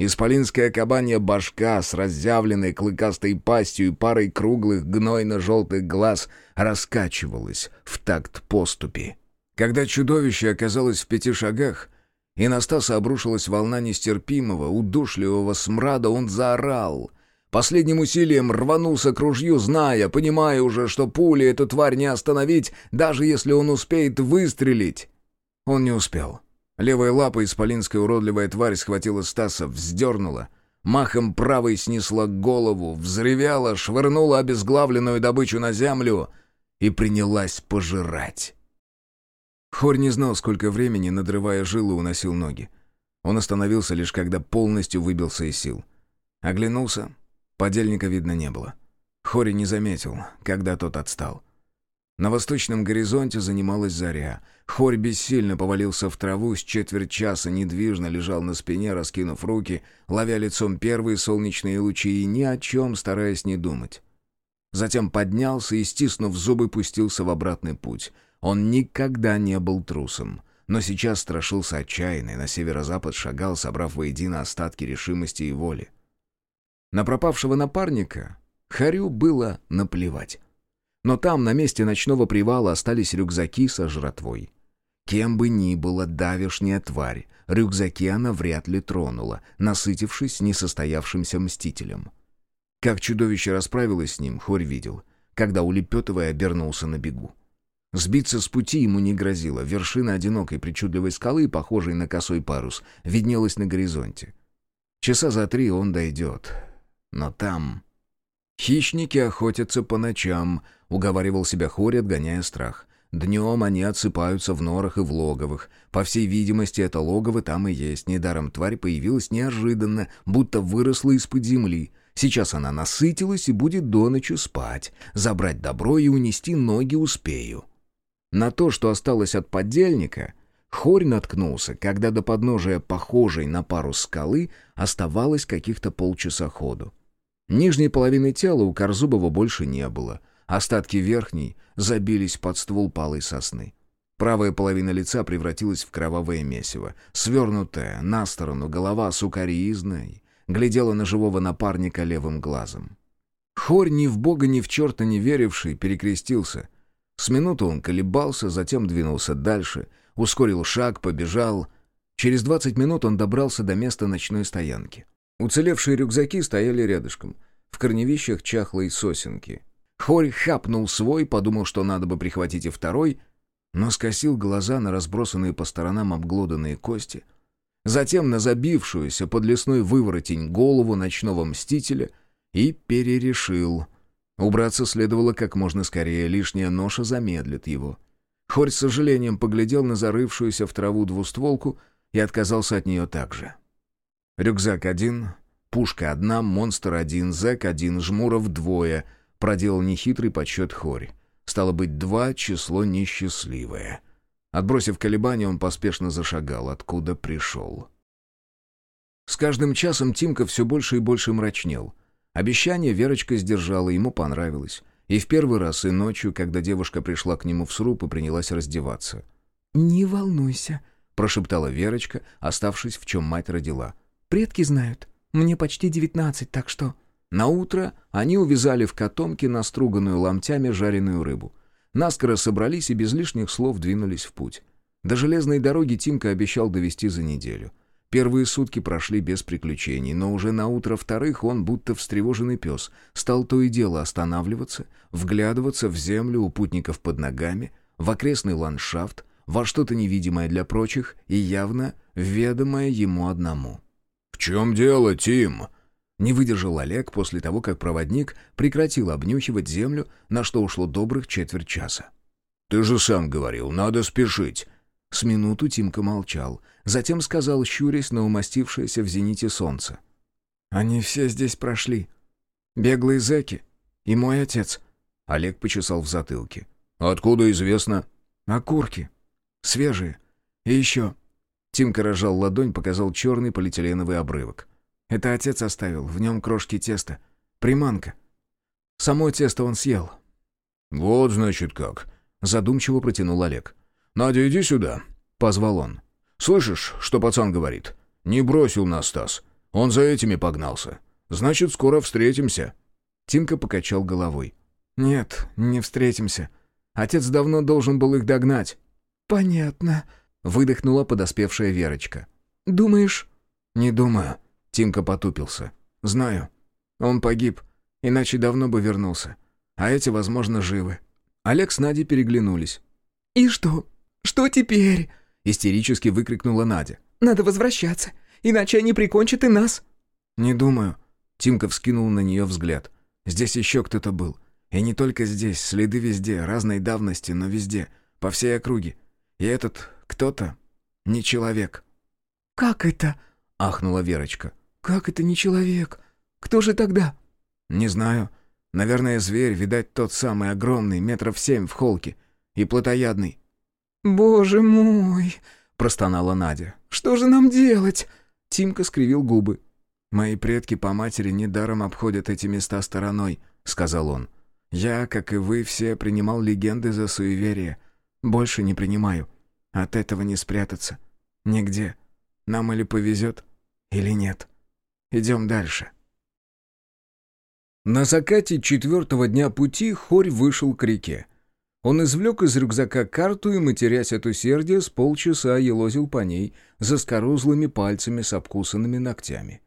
Исполинская кабанья башка с разъявленной клыкастой пастью и парой круглых гнойно-желтых глаз раскачивалась в такт поступи. Когда чудовище оказалось в пяти шагах, и на Стаса обрушилась волна нестерпимого, удушливого смрада, он заорал. Последним усилием рванулся к ружью, зная, понимая уже, что пули эту тварь не остановить, даже если он успеет выстрелить. Он не успел. Левая лапа исполинская уродливая тварь схватила Стаса, вздернула. Махом правой снесла голову, взревела, швырнула обезглавленную добычу на землю и принялась пожирать. Хорь не знал, сколько времени, надрывая жилы, уносил ноги. Он остановился лишь когда полностью выбился из сил. Оглянулся. Подельника видно не было. Хори не заметил, когда тот отстал. На восточном горизонте занималась заря. Хорь бессильно повалился в траву, с четверть часа недвижно лежал на спине, раскинув руки, ловя лицом первые солнечные лучи и ни о чем стараясь не думать. Затем поднялся и, стиснув зубы, пустился в обратный путь — он никогда не был трусом, но сейчас страшился отчаянно и на северо-запад шагал, собрав воедино остатки решимости и воли. На пропавшего напарника Харю было наплевать. Но там, на месте ночного привала, остались рюкзаки со жратвой. Кем бы ни была давешняя тварь, рюкзаки она вряд ли тронула, насытившись несостоявшимся мстителем. Как чудовище расправилось с ним, Хорь видел, когда улепетывая обернулся на бегу. Сбиться с пути ему не грозило. Вершина одинокой причудливой скалы, похожей на косой парус, виднелась на горизонте. Часа за три он дойдет. Но там... «Хищники охотятся по ночам», — уговаривал себя Хори, отгоняя страх. «Днем они отсыпаются в норах и в логовых. По всей видимости, это логово там и есть. Недаром тварь появилась неожиданно, будто выросла из-под земли. Сейчас она насытилась и будет до ночи спать. Забрать добро и унести ноги успею». На то, что осталось от подельника, Хорь наткнулся, когда до подножия похожей на пару скалы оставалось каких-то полчаса ходу. Нижней половины тела у Корзубова больше не было. Остатки верхней забились под ствол палой сосны. Правая половина лица превратилась в кровавое месиво. Свернутая на сторону голова сукаризной глядела на живого напарника левым глазом. Хорь ни в бога, ни в черта не веривший перекрестился — с минуту он колебался, затем двинулся дальше, ускорил шаг, побежал. Через двадцать минут он добрался до места ночной стоянки. Уцелевшие рюкзаки стояли рядышком, в корневищах чахлой сосенки. Хорь хапнул свой, подумал, что надо бы прихватить и второй, но скосил глаза на разбросанные по сторонам обглоданные кости, затем на забившуюся под лесной выворотень голову ночного мстителя и перерешил.
Убраться следовало как можно скорее, лишняя ноша замедлит его. Хорь с сожалением поглядел на зарывшуюся в траву двустволку и отказался от нее также. Рюкзак один, пушка одна, монстр один, зэк один, жмуров двое. Проделал нехитрый подсчет Хорь. Стало быть, два, число несчастливое. Отбросив колебания, он поспешно зашагал, откуда пришел. С каждым часом Тимка все больше и больше мрачнел. Обещание Верочка сдержала, ему понравилось. И в первый раз, и ночью, когда девушка пришла к нему в сруб и принялась раздеваться.
«Не волнуйся», —
прошептала Верочка, оставшись в чем мать родила.
«Предки знают. Мне почти девятнадцать, так что...»
На утро они увязали в котомке наструганную ломтями жареную рыбу. Наскоро собрались и без лишних слов двинулись в путь. До железной дороги Тимка обещал довести за неделю. Первые сутки прошли без приключений, но уже на утро вторых он, будто встревоженный пес, стал то и дело останавливаться, вглядываться в землю у путников под ногами, в окрестный ландшафт, во что-то невидимое для прочих и явно ведомое ему одному.
«В чем дело, Тим?»
Не выдержал Олег после того, как проводник прекратил обнюхивать землю, на что ушло добрых четверть часа.
«Ты же сам говорил, надо спешить».
С минуту Тимка молчал, затем сказал, щурясь на умастившееся в зените солнце.
«Они все здесь прошли. Беглые зэки. И мой отец».
Олег почесал в затылке.
«Откуда известно?»
«Окурки. Свежие. И еще...»
Тимка разжал ладонь, показал черный полиэтиленовый обрывок.
«Это отец оставил, в нем крошки теста. Приманка. Само тесто он съел».
«Вот, значит, как», —
задумчиво протянул Олег.
«Надя, иди сюда», —
позвал он.
«Слышишь, что пацан говорит? Не бросил нас Стас. Он за этими погнался. Значит, скоро встретимся».
Тимка покачал головой.
«Нет, не встретимся. Отец давно должен был их догнать».
«Понятно», — выдохнула подоспевшая Верочка.
«Думаешь?»
«Не думаю». Тимка потупился.
«Знаю. Он погиб, иначе давно бы вернулся. А эти, возможно, живы».
Олег с Надей переглянулись.
«И что? Что теперь?»
— истерически выкрикнула Надя.
«Надо возвращаться, иначе они прикончат и нас».
«Не думаю». Тимка вскинул на нее взгляд. «Здесь еще кто-то был. И не только здесь, следы везде, разной давности, но везде, по всей округе. И этот кто-то не человек».
«Как это?» — ахнула Верочка. «Как это не человек? Кто же тогда?»
«Не знаю. Наверное, зверь, видать, тот самый огромный, метров семь в холке и плотоядный».
«Боже мой!»
— простонала Надя.
«Что же нам делать?»
Тимка скривил губы.
«Мои предки по матери недаром обходят эти места стороной», — сказал он. «Я, как и вы, все принимал легенды за суеверие. Больше не принимаю. От этого не спрятаться. Нигде. Нам или повезет, или нет. Идем дальше».
На закате четвертого дня пути Хорь вышел к реке. Он извлек из рюкзака карту и, матерясь от усердия, с полчаса елозил по ней за скорузлыми пальцами с обкусанными ногтями.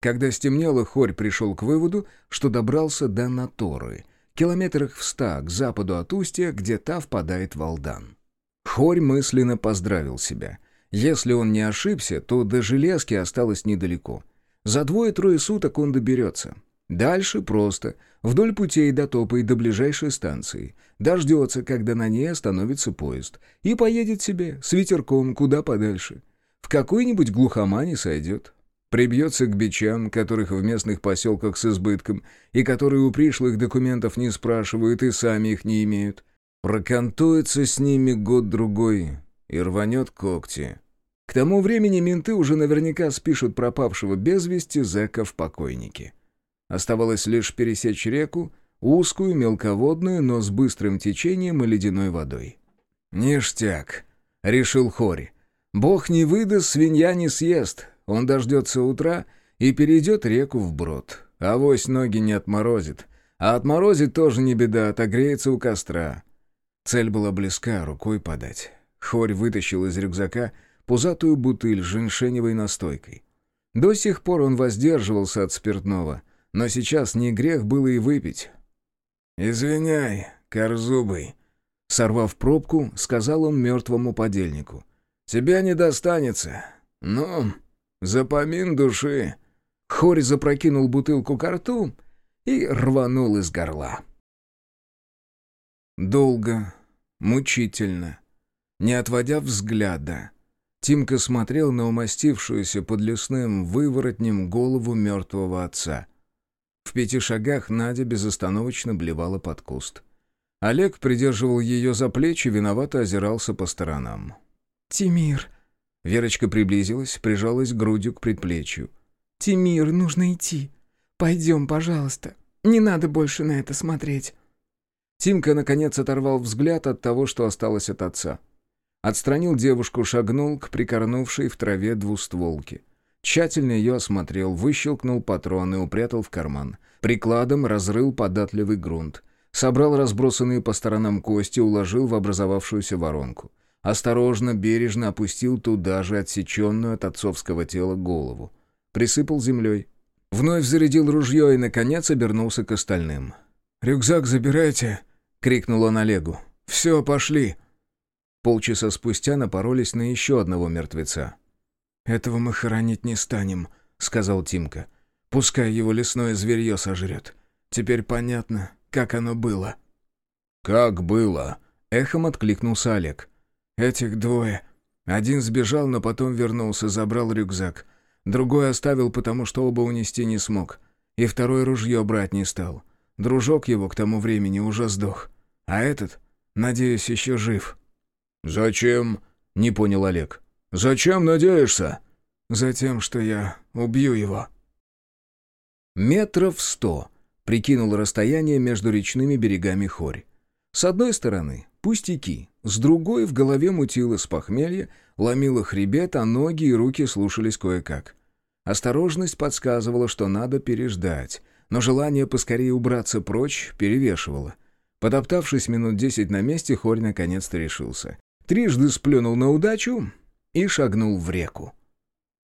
Когда стемнело, Хорь пришел к выводу, что добрался до Наторы, километрах в ста к западу от устья, где та впадает в Алдан. Хорь мысленно поздравил себя. Если он не ошибся, то до железки осталось недалеко. За двое-трое суток он доберется. Дальше просто, вдоль путей до топа и до ближайшей станции. Дождется, когда на ней остановится поезд. И поедет себе с ветерком куда подальше. В какой-нибудь глухомане сойдет. Прибьется к бичам, которых в местных поселках с избытком, и которые у пришлых документов не спрашивают и сами их не имеют. Прокантуется с ними год-другой и рванет когти. К тому времени менты уже наверняка спишут пропавшего без вести зэка в покойнике. Оставалось лишь пересечь реку, узкую, мелководную, но с быстрым течением и ледяной водой. «Ништяк», — решил Хори. «Бог не выдаст, свинья не съест. Он дождется утра и перейдет реку вброд. Авось ноги не отморозит. А отморозит тоже не беда, отогреется у костра». Цель была близка, рукой подать. Хорь вытащил из рюкзака пузатую бутыль с женьшеневой настойкой. До сих пор он воздерживался от спиртного — но сейчас не грех было и выпить. «Извиняй, корзубый», — сорвав пробку, сказал он мертвому подельнику. «Тебя не достанется. Ну, запомин души». Хорь запрокинул бутылку к рту и рванул из горла. Долго, мучительно, не отводя взгляда, Тимка смотрел на умастившуюся под лесным выворотнем голову мертвого отца. В пяти шагах Надя безостановочно блевала под куст. Олег придерживал ее за плечи, виновато озирался по сторонам.
«Тимир!»
Верочка приблизилась, прижалась грудью к предплечью.
«Тимир, нужно идти. Пойдем, пожалуйста. Не надо больше на это смотреть».
Тимка, наконец, оторвал взгляд от того, что осталось от отца. Отстранил девушку, шагнул к прикорнувшей в траве двустволке. Тщательно ее осмотрел, выщелкнул патроны, упрятал в карман. Прикладом разрыл податливый грунт. Собрал разбросанные по сторонам кости, уложил в образовавшуюся воронку. Осторожно, бережно опустил туда же отсеченную от отцовского тела голову. Присыпал землей. Вновь зарядил ружье и, наконец, обернулся к остальным. «Рюкзак забирайте!» — крикнул он Олегу. «Все, пошли!» Полчаса спустя напоролись на еще одного мертвеца. «Этого мы хоронить не станем», — сказал Тимка. «Пускай его лесное зверье сожрет. Теперь понятно, как оно было».
«Как было?»
— эхом откликнулся Олег.
«Этих двое. Один сбежал, но потом вернулся, забрал рюкзак. Другой оставил, потому что оба унести не смог. И второй ружье брать не стал. Дружок его к тому времени уже сдох. А этот, надеюсь, еще жив».
«Зачем?» — не понял Олег. «Зачем надеешься?»
«Затем, что я убью его».
Метров сто прикинул расстояние между речными берегами Хорь. С одной стороны — пустяки, с другой в голове мутило с похмелья, ломило хребет, а ноги и руки слушались кое-как. Осторожность подсказывала, что надо переждать, но желание поскорее убраться прочь перевешивало. Потоптавшись минут десять на месте, Хорь наконец-то решился трижды сплюнул на удачу и шагнул в реку.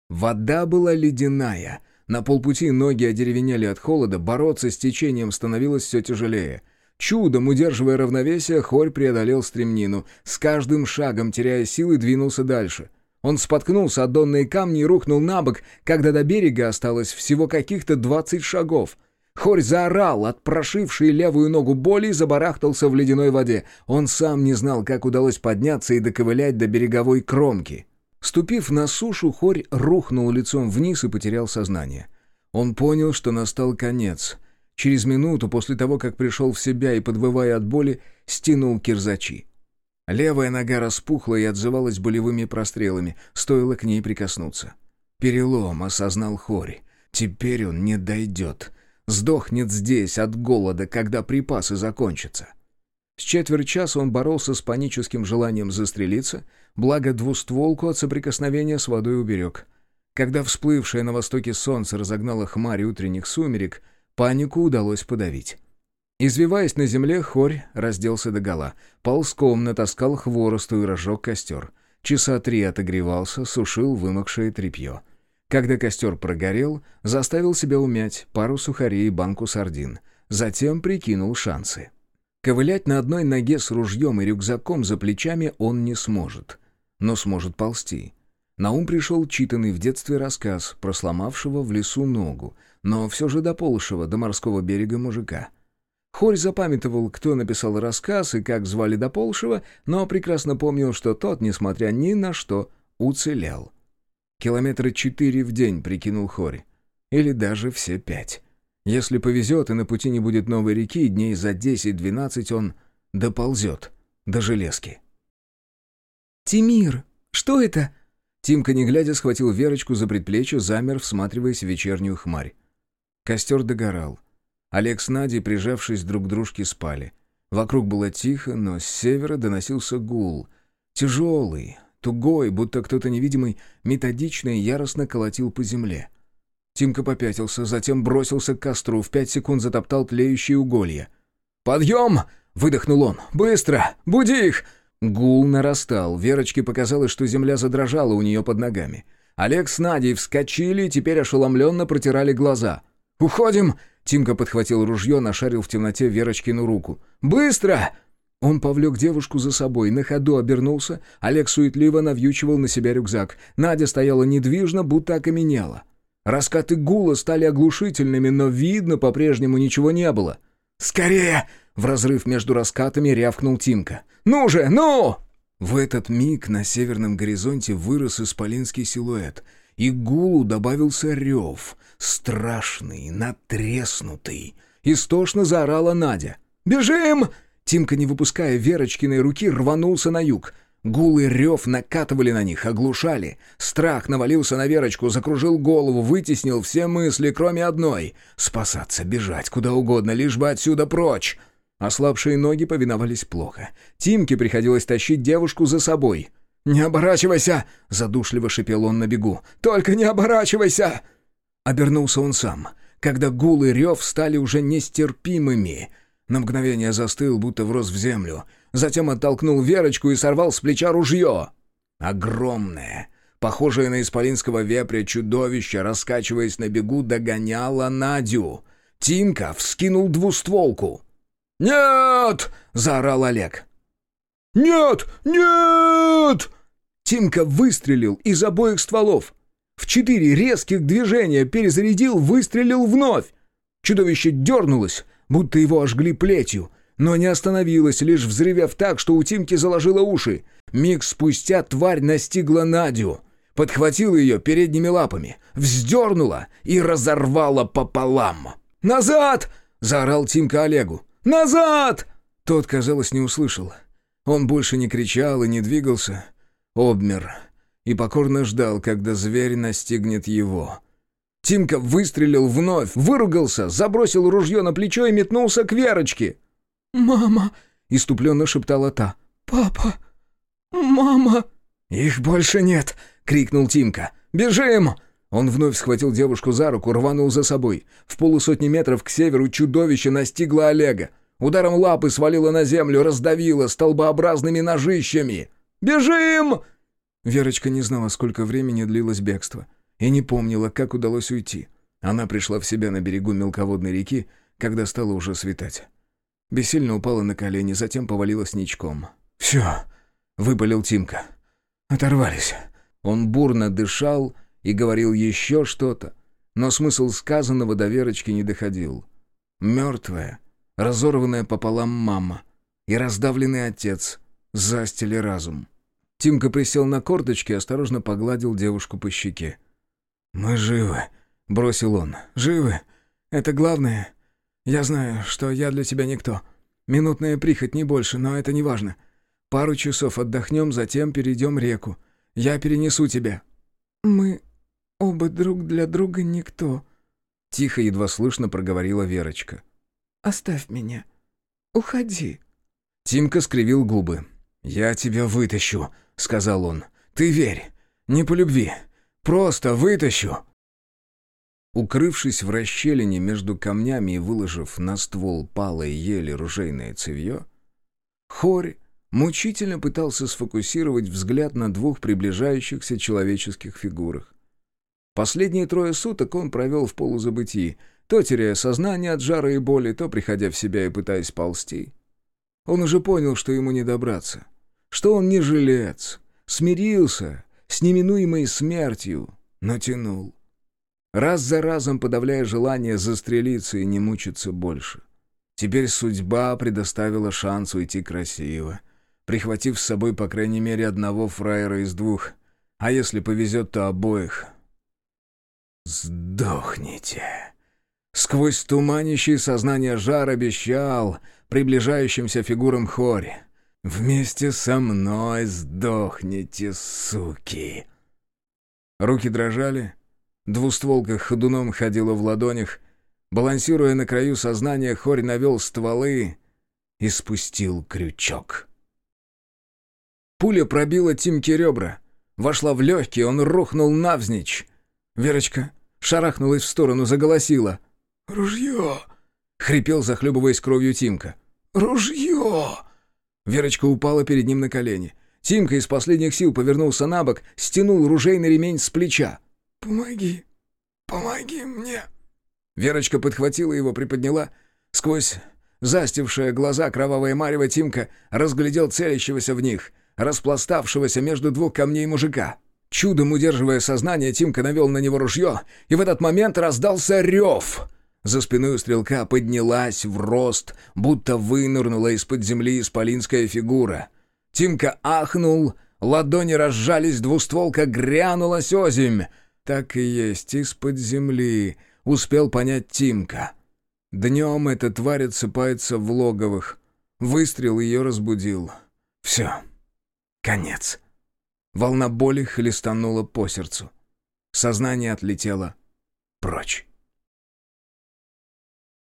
Вода была ледяная. На полпути ноги одеревенели от холода, бороться с течением становилось все тяжелее. Чудом, удерживая равновесие, Хорь преодолел стремнину. С каждым шагом, теряя силы, двинулся дальше. Он споткнулся от донные камни и рухнул на бок, когда до берега осталось всего каких-то двадцать шагов — Хорь заорал от прошившей левую ногу боли и забарахтался в ледяной воде. Он сам не знал, как удалось подняться и доковылять до береговой кромки. Ступив на сушу, Хорь рухнул лицом вниз и потерял сознание. Он понял, что настал конец. Через минуту после того, как пришел в себя и, подвывая от боли, стянул кирзачи. Левая нога распухла и отзывалась болевыми прострелами, стоило к ней прикоснуться. Перелом, осознал Хорь. Теперь он не дойдет. Сдохнет здесь от голода, когда припасы закончатся. С четверть часа он боролся с паническим желанием застрелиться, благо двустволку от соприкосновения с водой уберег. Когда всплывшее на востоке солнце разогнало хмарь утренних сумерек, панику удалось подавить. Извиваясь на земле, хорь разделся догола, ползком натаскал хворосту и разжег костер. Часа три отогревался, сушил вымокшее тряпье. Когда костер прогорел, заставил себя умять пару сухарей и банку сардин. Затем прикинул шансы. Ковылять на одной ноге с ружьем и рюкзаком за плечами он не сможет. Но сможет ползти. На ум пришел читанный в детстве рассказ про сломавшего в лесу ногу, но все же доползшего до морского берега мужика. Хорь запамятовал, кто написал рассказ и как звали доползшего, но прекрасно помнил, что тот, несмотря ни на что, уцелел. Километра четыре в день, прикинул Хори. Или даже все пять. Если повезет и на пути не будет новой реки, дней за десять-двенадцать он доползет до железки.
«Тимир, что это?»
Тимка, не глядя, схватил Верочку за предплечье, замер, всматриваясь в вечернюю хмарь. Костер догорал. Олег с Надей, прижавшись друг к дружке, спали. Вокруг было тихо, но с севера доносился гул. Тяжелый, тугой, будто кто-то невидимый, методично и яростно колотил по земле. Тимка попятился, затем бросился к костру, в пять секунд затоптал тлеющие уголья. «Подъем!» — выдохнул он. «Быстро! Буди их!» Гул нарастал. Верочке показалось, что земля задрожала у нее под ногами. Олег с Надей вскочили и теперь ошеломленно протирали глаза. «Уходим!» Тимка подхватил ружье, нашарил в темноте Верочкину руку. «Быстро!» Он повлек девушку за собой, на ходу обернулся, Олег суетливо навьючивал на себя рюкзак. Надя стояла недвижно, будто окаменела. Раскаты гула стали оглушительными, но видно по-прежнему ничего не было.
«Скорее!» — в разрыв между раскатами рявкнул Тимка. «Ну же, ну!»
В этот миг на северном горизонте вырос исполинский силуэт, и гулу добавился рев, страшный, натреснутый. Истошно заорала Надя.
«Бежим!»
Тимка, не выпуская Верочкиной руки, рванулся на юг. Гул и рев накатывали на них, оглушали. Страх навалился на Верочку, закружил голову, вытеснил все мысли, кроме одной — спасаться, бежать, куда угодно, лишь бы отсюда прочь. Ослабшие ноги повиновались плохо. Тимке приходилось тащить девушку за собой.
«Не оборачивайся!» — задушливо шипел он на бегу. «Только не оборачивайся!»
Обернулся он сам, когда гул и рев стали уже нестерпимыми. На мгновение застыл, будто врос в землю — затем оттолкнул Верочку и сорвал с плеча ружье. Огромное, похожее на исполинского вепря чудовище, раскачиваясь на бегу, догоняло Надю. Тимка вскинул двустволку.
«Нет!»
— заорал Олег.
«Нет! Нет!»
Тимка выстрелил из обоих стволов. В четыре резких движения перезарядил, выстрелил вновь. Чудовище дернулось, будто его ожгли плетью — но не остановилась, лишь взрывев так, что у Тимки заложило уши. Миг спустя тварь настигла Надю, подхватила ее передними лапами, вздернула и разорвала пополам.
«Назад!»
— заорал Тимка Олегу.
«Назад!»
Тот, казалось, не услышал. Он больше не кричал и не двигался. Обмер. И покорно ждал, когда зверь настигнет его. Тимка выстрелил вновь, выругался, забросил ружье на плечо и метнулся к Верочке.
«Мама!»
— иступленно шептала та.
«Папа! Мама!»
«Их больше нет!» — крикнул Тимка. «Бежим!» Он вновь схватил девушку за руку, рванул за собой. В полусотни метров к северу чудовище настигло Олега. Ударом лапы свалило на землю, раздавило столбообразными ножищами. «Бежим!» Верочка не знала, сколько времени длилось бегство, и не помнила, как удалось уйти. Она пришла в себя на берегу мелководной реки, когда стало уже светать. Бессильно упала на колени, затем повалилась ничком. «Все!» — выпалил Тимка. «Оторвались!» Он бурно дышал и говорил еще что-то, но смысл сказанного до Верочки не доходил. Мертвая, разорванная пополам мама и раздавленный отец застили разум. Тимка присел на корточки и осторожно погладил девушку по щеке. «Мы живы», — бросил он. «Живы. Это главное. Я знаю, что я для тебя никто. Минутная прихоть, не больше, но это не важно. Пару часов отдохнем, затем перейдем реку. Я перенесу тебя».
«Мы оба друг для друга никто», —
тихо, едва слышно проговорила Верочка.
«Оставь меня. Уходи».
Тимка скривил губы. «Я тебя вытащу», — сказал он. «Ты верь. Не по любви. Просто вытащу». Укрывшись в расщелине между камнями и выложив на ствол палой ели ружейное цевье, Хорь мучительно пытался сфокусировать взгляд на двух приближающихся человеческих фигурах. Последние трое суток он провел в полузабытии, то теряя сознание от жара и боли, то приходя в себя и пытаясь ползти. Он уже понял, что ему не добраться, что он не жилец, смирился с неминуемой смертью, но тянул раз за разом подавляя желание застрелиться и не мучиться больше. Теперь судьба предоставила шанс уйти красиво, прихватив с собой по крайней мере одного фраера из двух, а если повезет, то обоих. «Сдохните!» Сквозь туманящее сознание жар обещал приближающимся фигурам Хори. «Вместе со мной сдохните, суки!» Руки дрожали, Двустволка ходуном ходила в ладонях. Балансируя на краю сознания, хорь навел стволы и спустил крючок. Пуля пробила Тимке ребра. Вошла в легкие, он рухнул навзничь. Верочка шарахнулась в сторону, заголосила.
«Ружье!»
— хрипел, захлебываясь кровью Тимка.
«Ружье!»
Верочка упала перед ним на колени. Тимка из последних сил повернулся на бок, стянул ружейный ремень с плеча.
«Помоги! Помоги мне!»
Верочка подхватила его, приподняла. Сквозь застившие глаза кровавая марева Тимка разглядел целящегося в них, распластавшегося между двух камней мужика.
Чудом удерживая сознание, Тимка навел на него ружье, и в этот момент раздался рев. За спиной у стрелка поднялась в рост, будто вынырнула из-под земли исполинская фигура. Тимка ахнул, ладони разжались, двустволка грянулась озимь. Так и есть, из-под земли, успел понять Тимка. Днем эта тварь отсыпается в логовых. Выстрел ее разбудил. Все. Конец. Волна боли хлестанула по сердцу. Сознание отлетело прочь.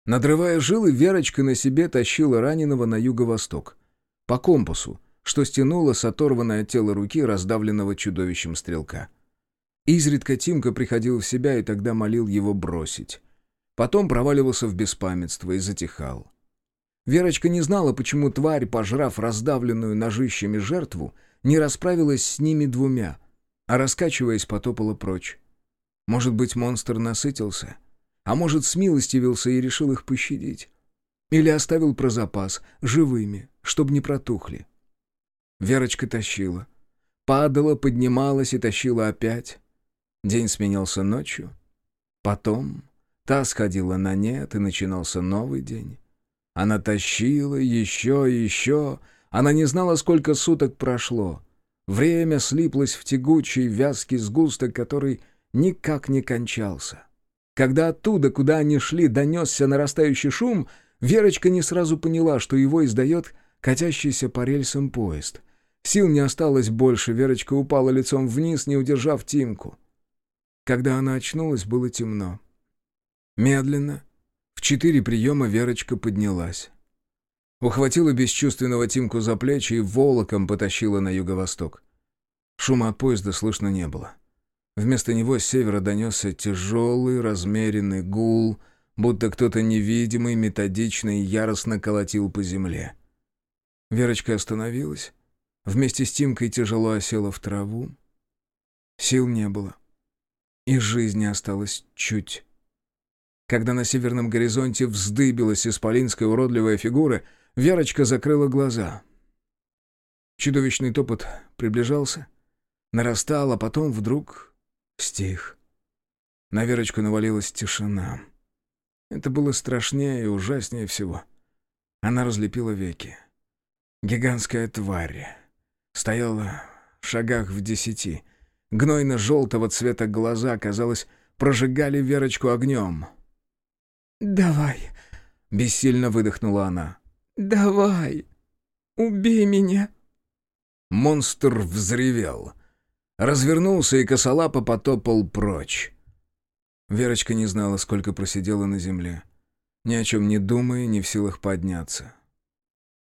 Надрывая жилы, Верочка на себе тащила раненого на юго-восток. По компасу, что стянуло с оторванной от тела руки раздавленного чудовищем стрелка. Изредка Тимка приходил в себя и тогда молил его бросить. Потом проваливался в беспамятство и затихал. Верочка не знала, почему тварь, пожрав раздавленную ножищами жертву, не расправилась с ними двумя, а раскачиваясь потопала прочь. Может быть, монстр насытился? А может, смилостивился и решил их пощадить? Или оставил про запас, живыми, чтобы не протухли? Верочка тащила. Падала, поднималась и тащила опять. День сменялся ночью. Потом та сходила на нет, и начинался новый день. Она тащила еще и еще. Она не знала, сколько суток прошло. Время слиплось в тягучий, вязкий сгусток, который никак не кончался. Когда оттуда, куда они шли, донесся нарастающий шум, Верочка не сразу поняла, что его издает катящийся по рельсам поезд. Сил не осталось больше, Верочка упала лицом вниз, не удержав Тимку. Когда она очнулась, было темно. Медленно, в четыре приема Верочка поднялась. Ухватила бесчувственного Тимку за плечи и волоком потащила на юго-восток. Шума от поезда слышно не было. Вместо него с севера донесся тяжелый, размеренный гул, будто кто-то невидимый, методично и яростно колотил по земле. Верочка остановилась. Вместе с Тимкой тяжело осела в траву. Сил не было. И жизни осталось чуть. Когда на северном горизонте вздыбилась исполинская уродливая фигура, Верочка закрыла глаза. Чудовищный топот приближался, нарастал, а потом вдруг стих. На Верочку навалилась тишина. Это было страшнее и ужаснее всего. Она разлепила веки. Гигантская тварь стояла в шагах в десяти — Гнойно-желтого цвета глаза, казалось, прожигали Верочку огнем.
«Давай», —
бессильно выдохнула она.
«Давай, убей меня».
Монстр взревел. Развернулся и косолапо потопал прочь. Верочка не знала, сколько просидела на земле. Ни о чем не думая, ни в силах подняться.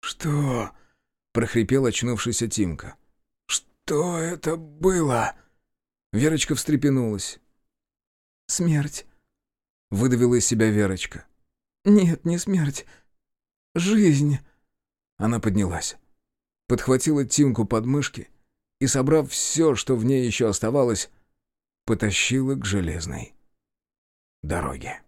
«Что?» — прохрипел очнувшийся Тимка. «Что это было?» Верочка встрепенулась.
«Смерть», —
выдавила из себя Верочка.
«Нет, не смерть. Жизнь».
Она поднялась, подхватила Тимку под мышки и, собрав все, что в ней еще оставалось, потащила к железной дороге.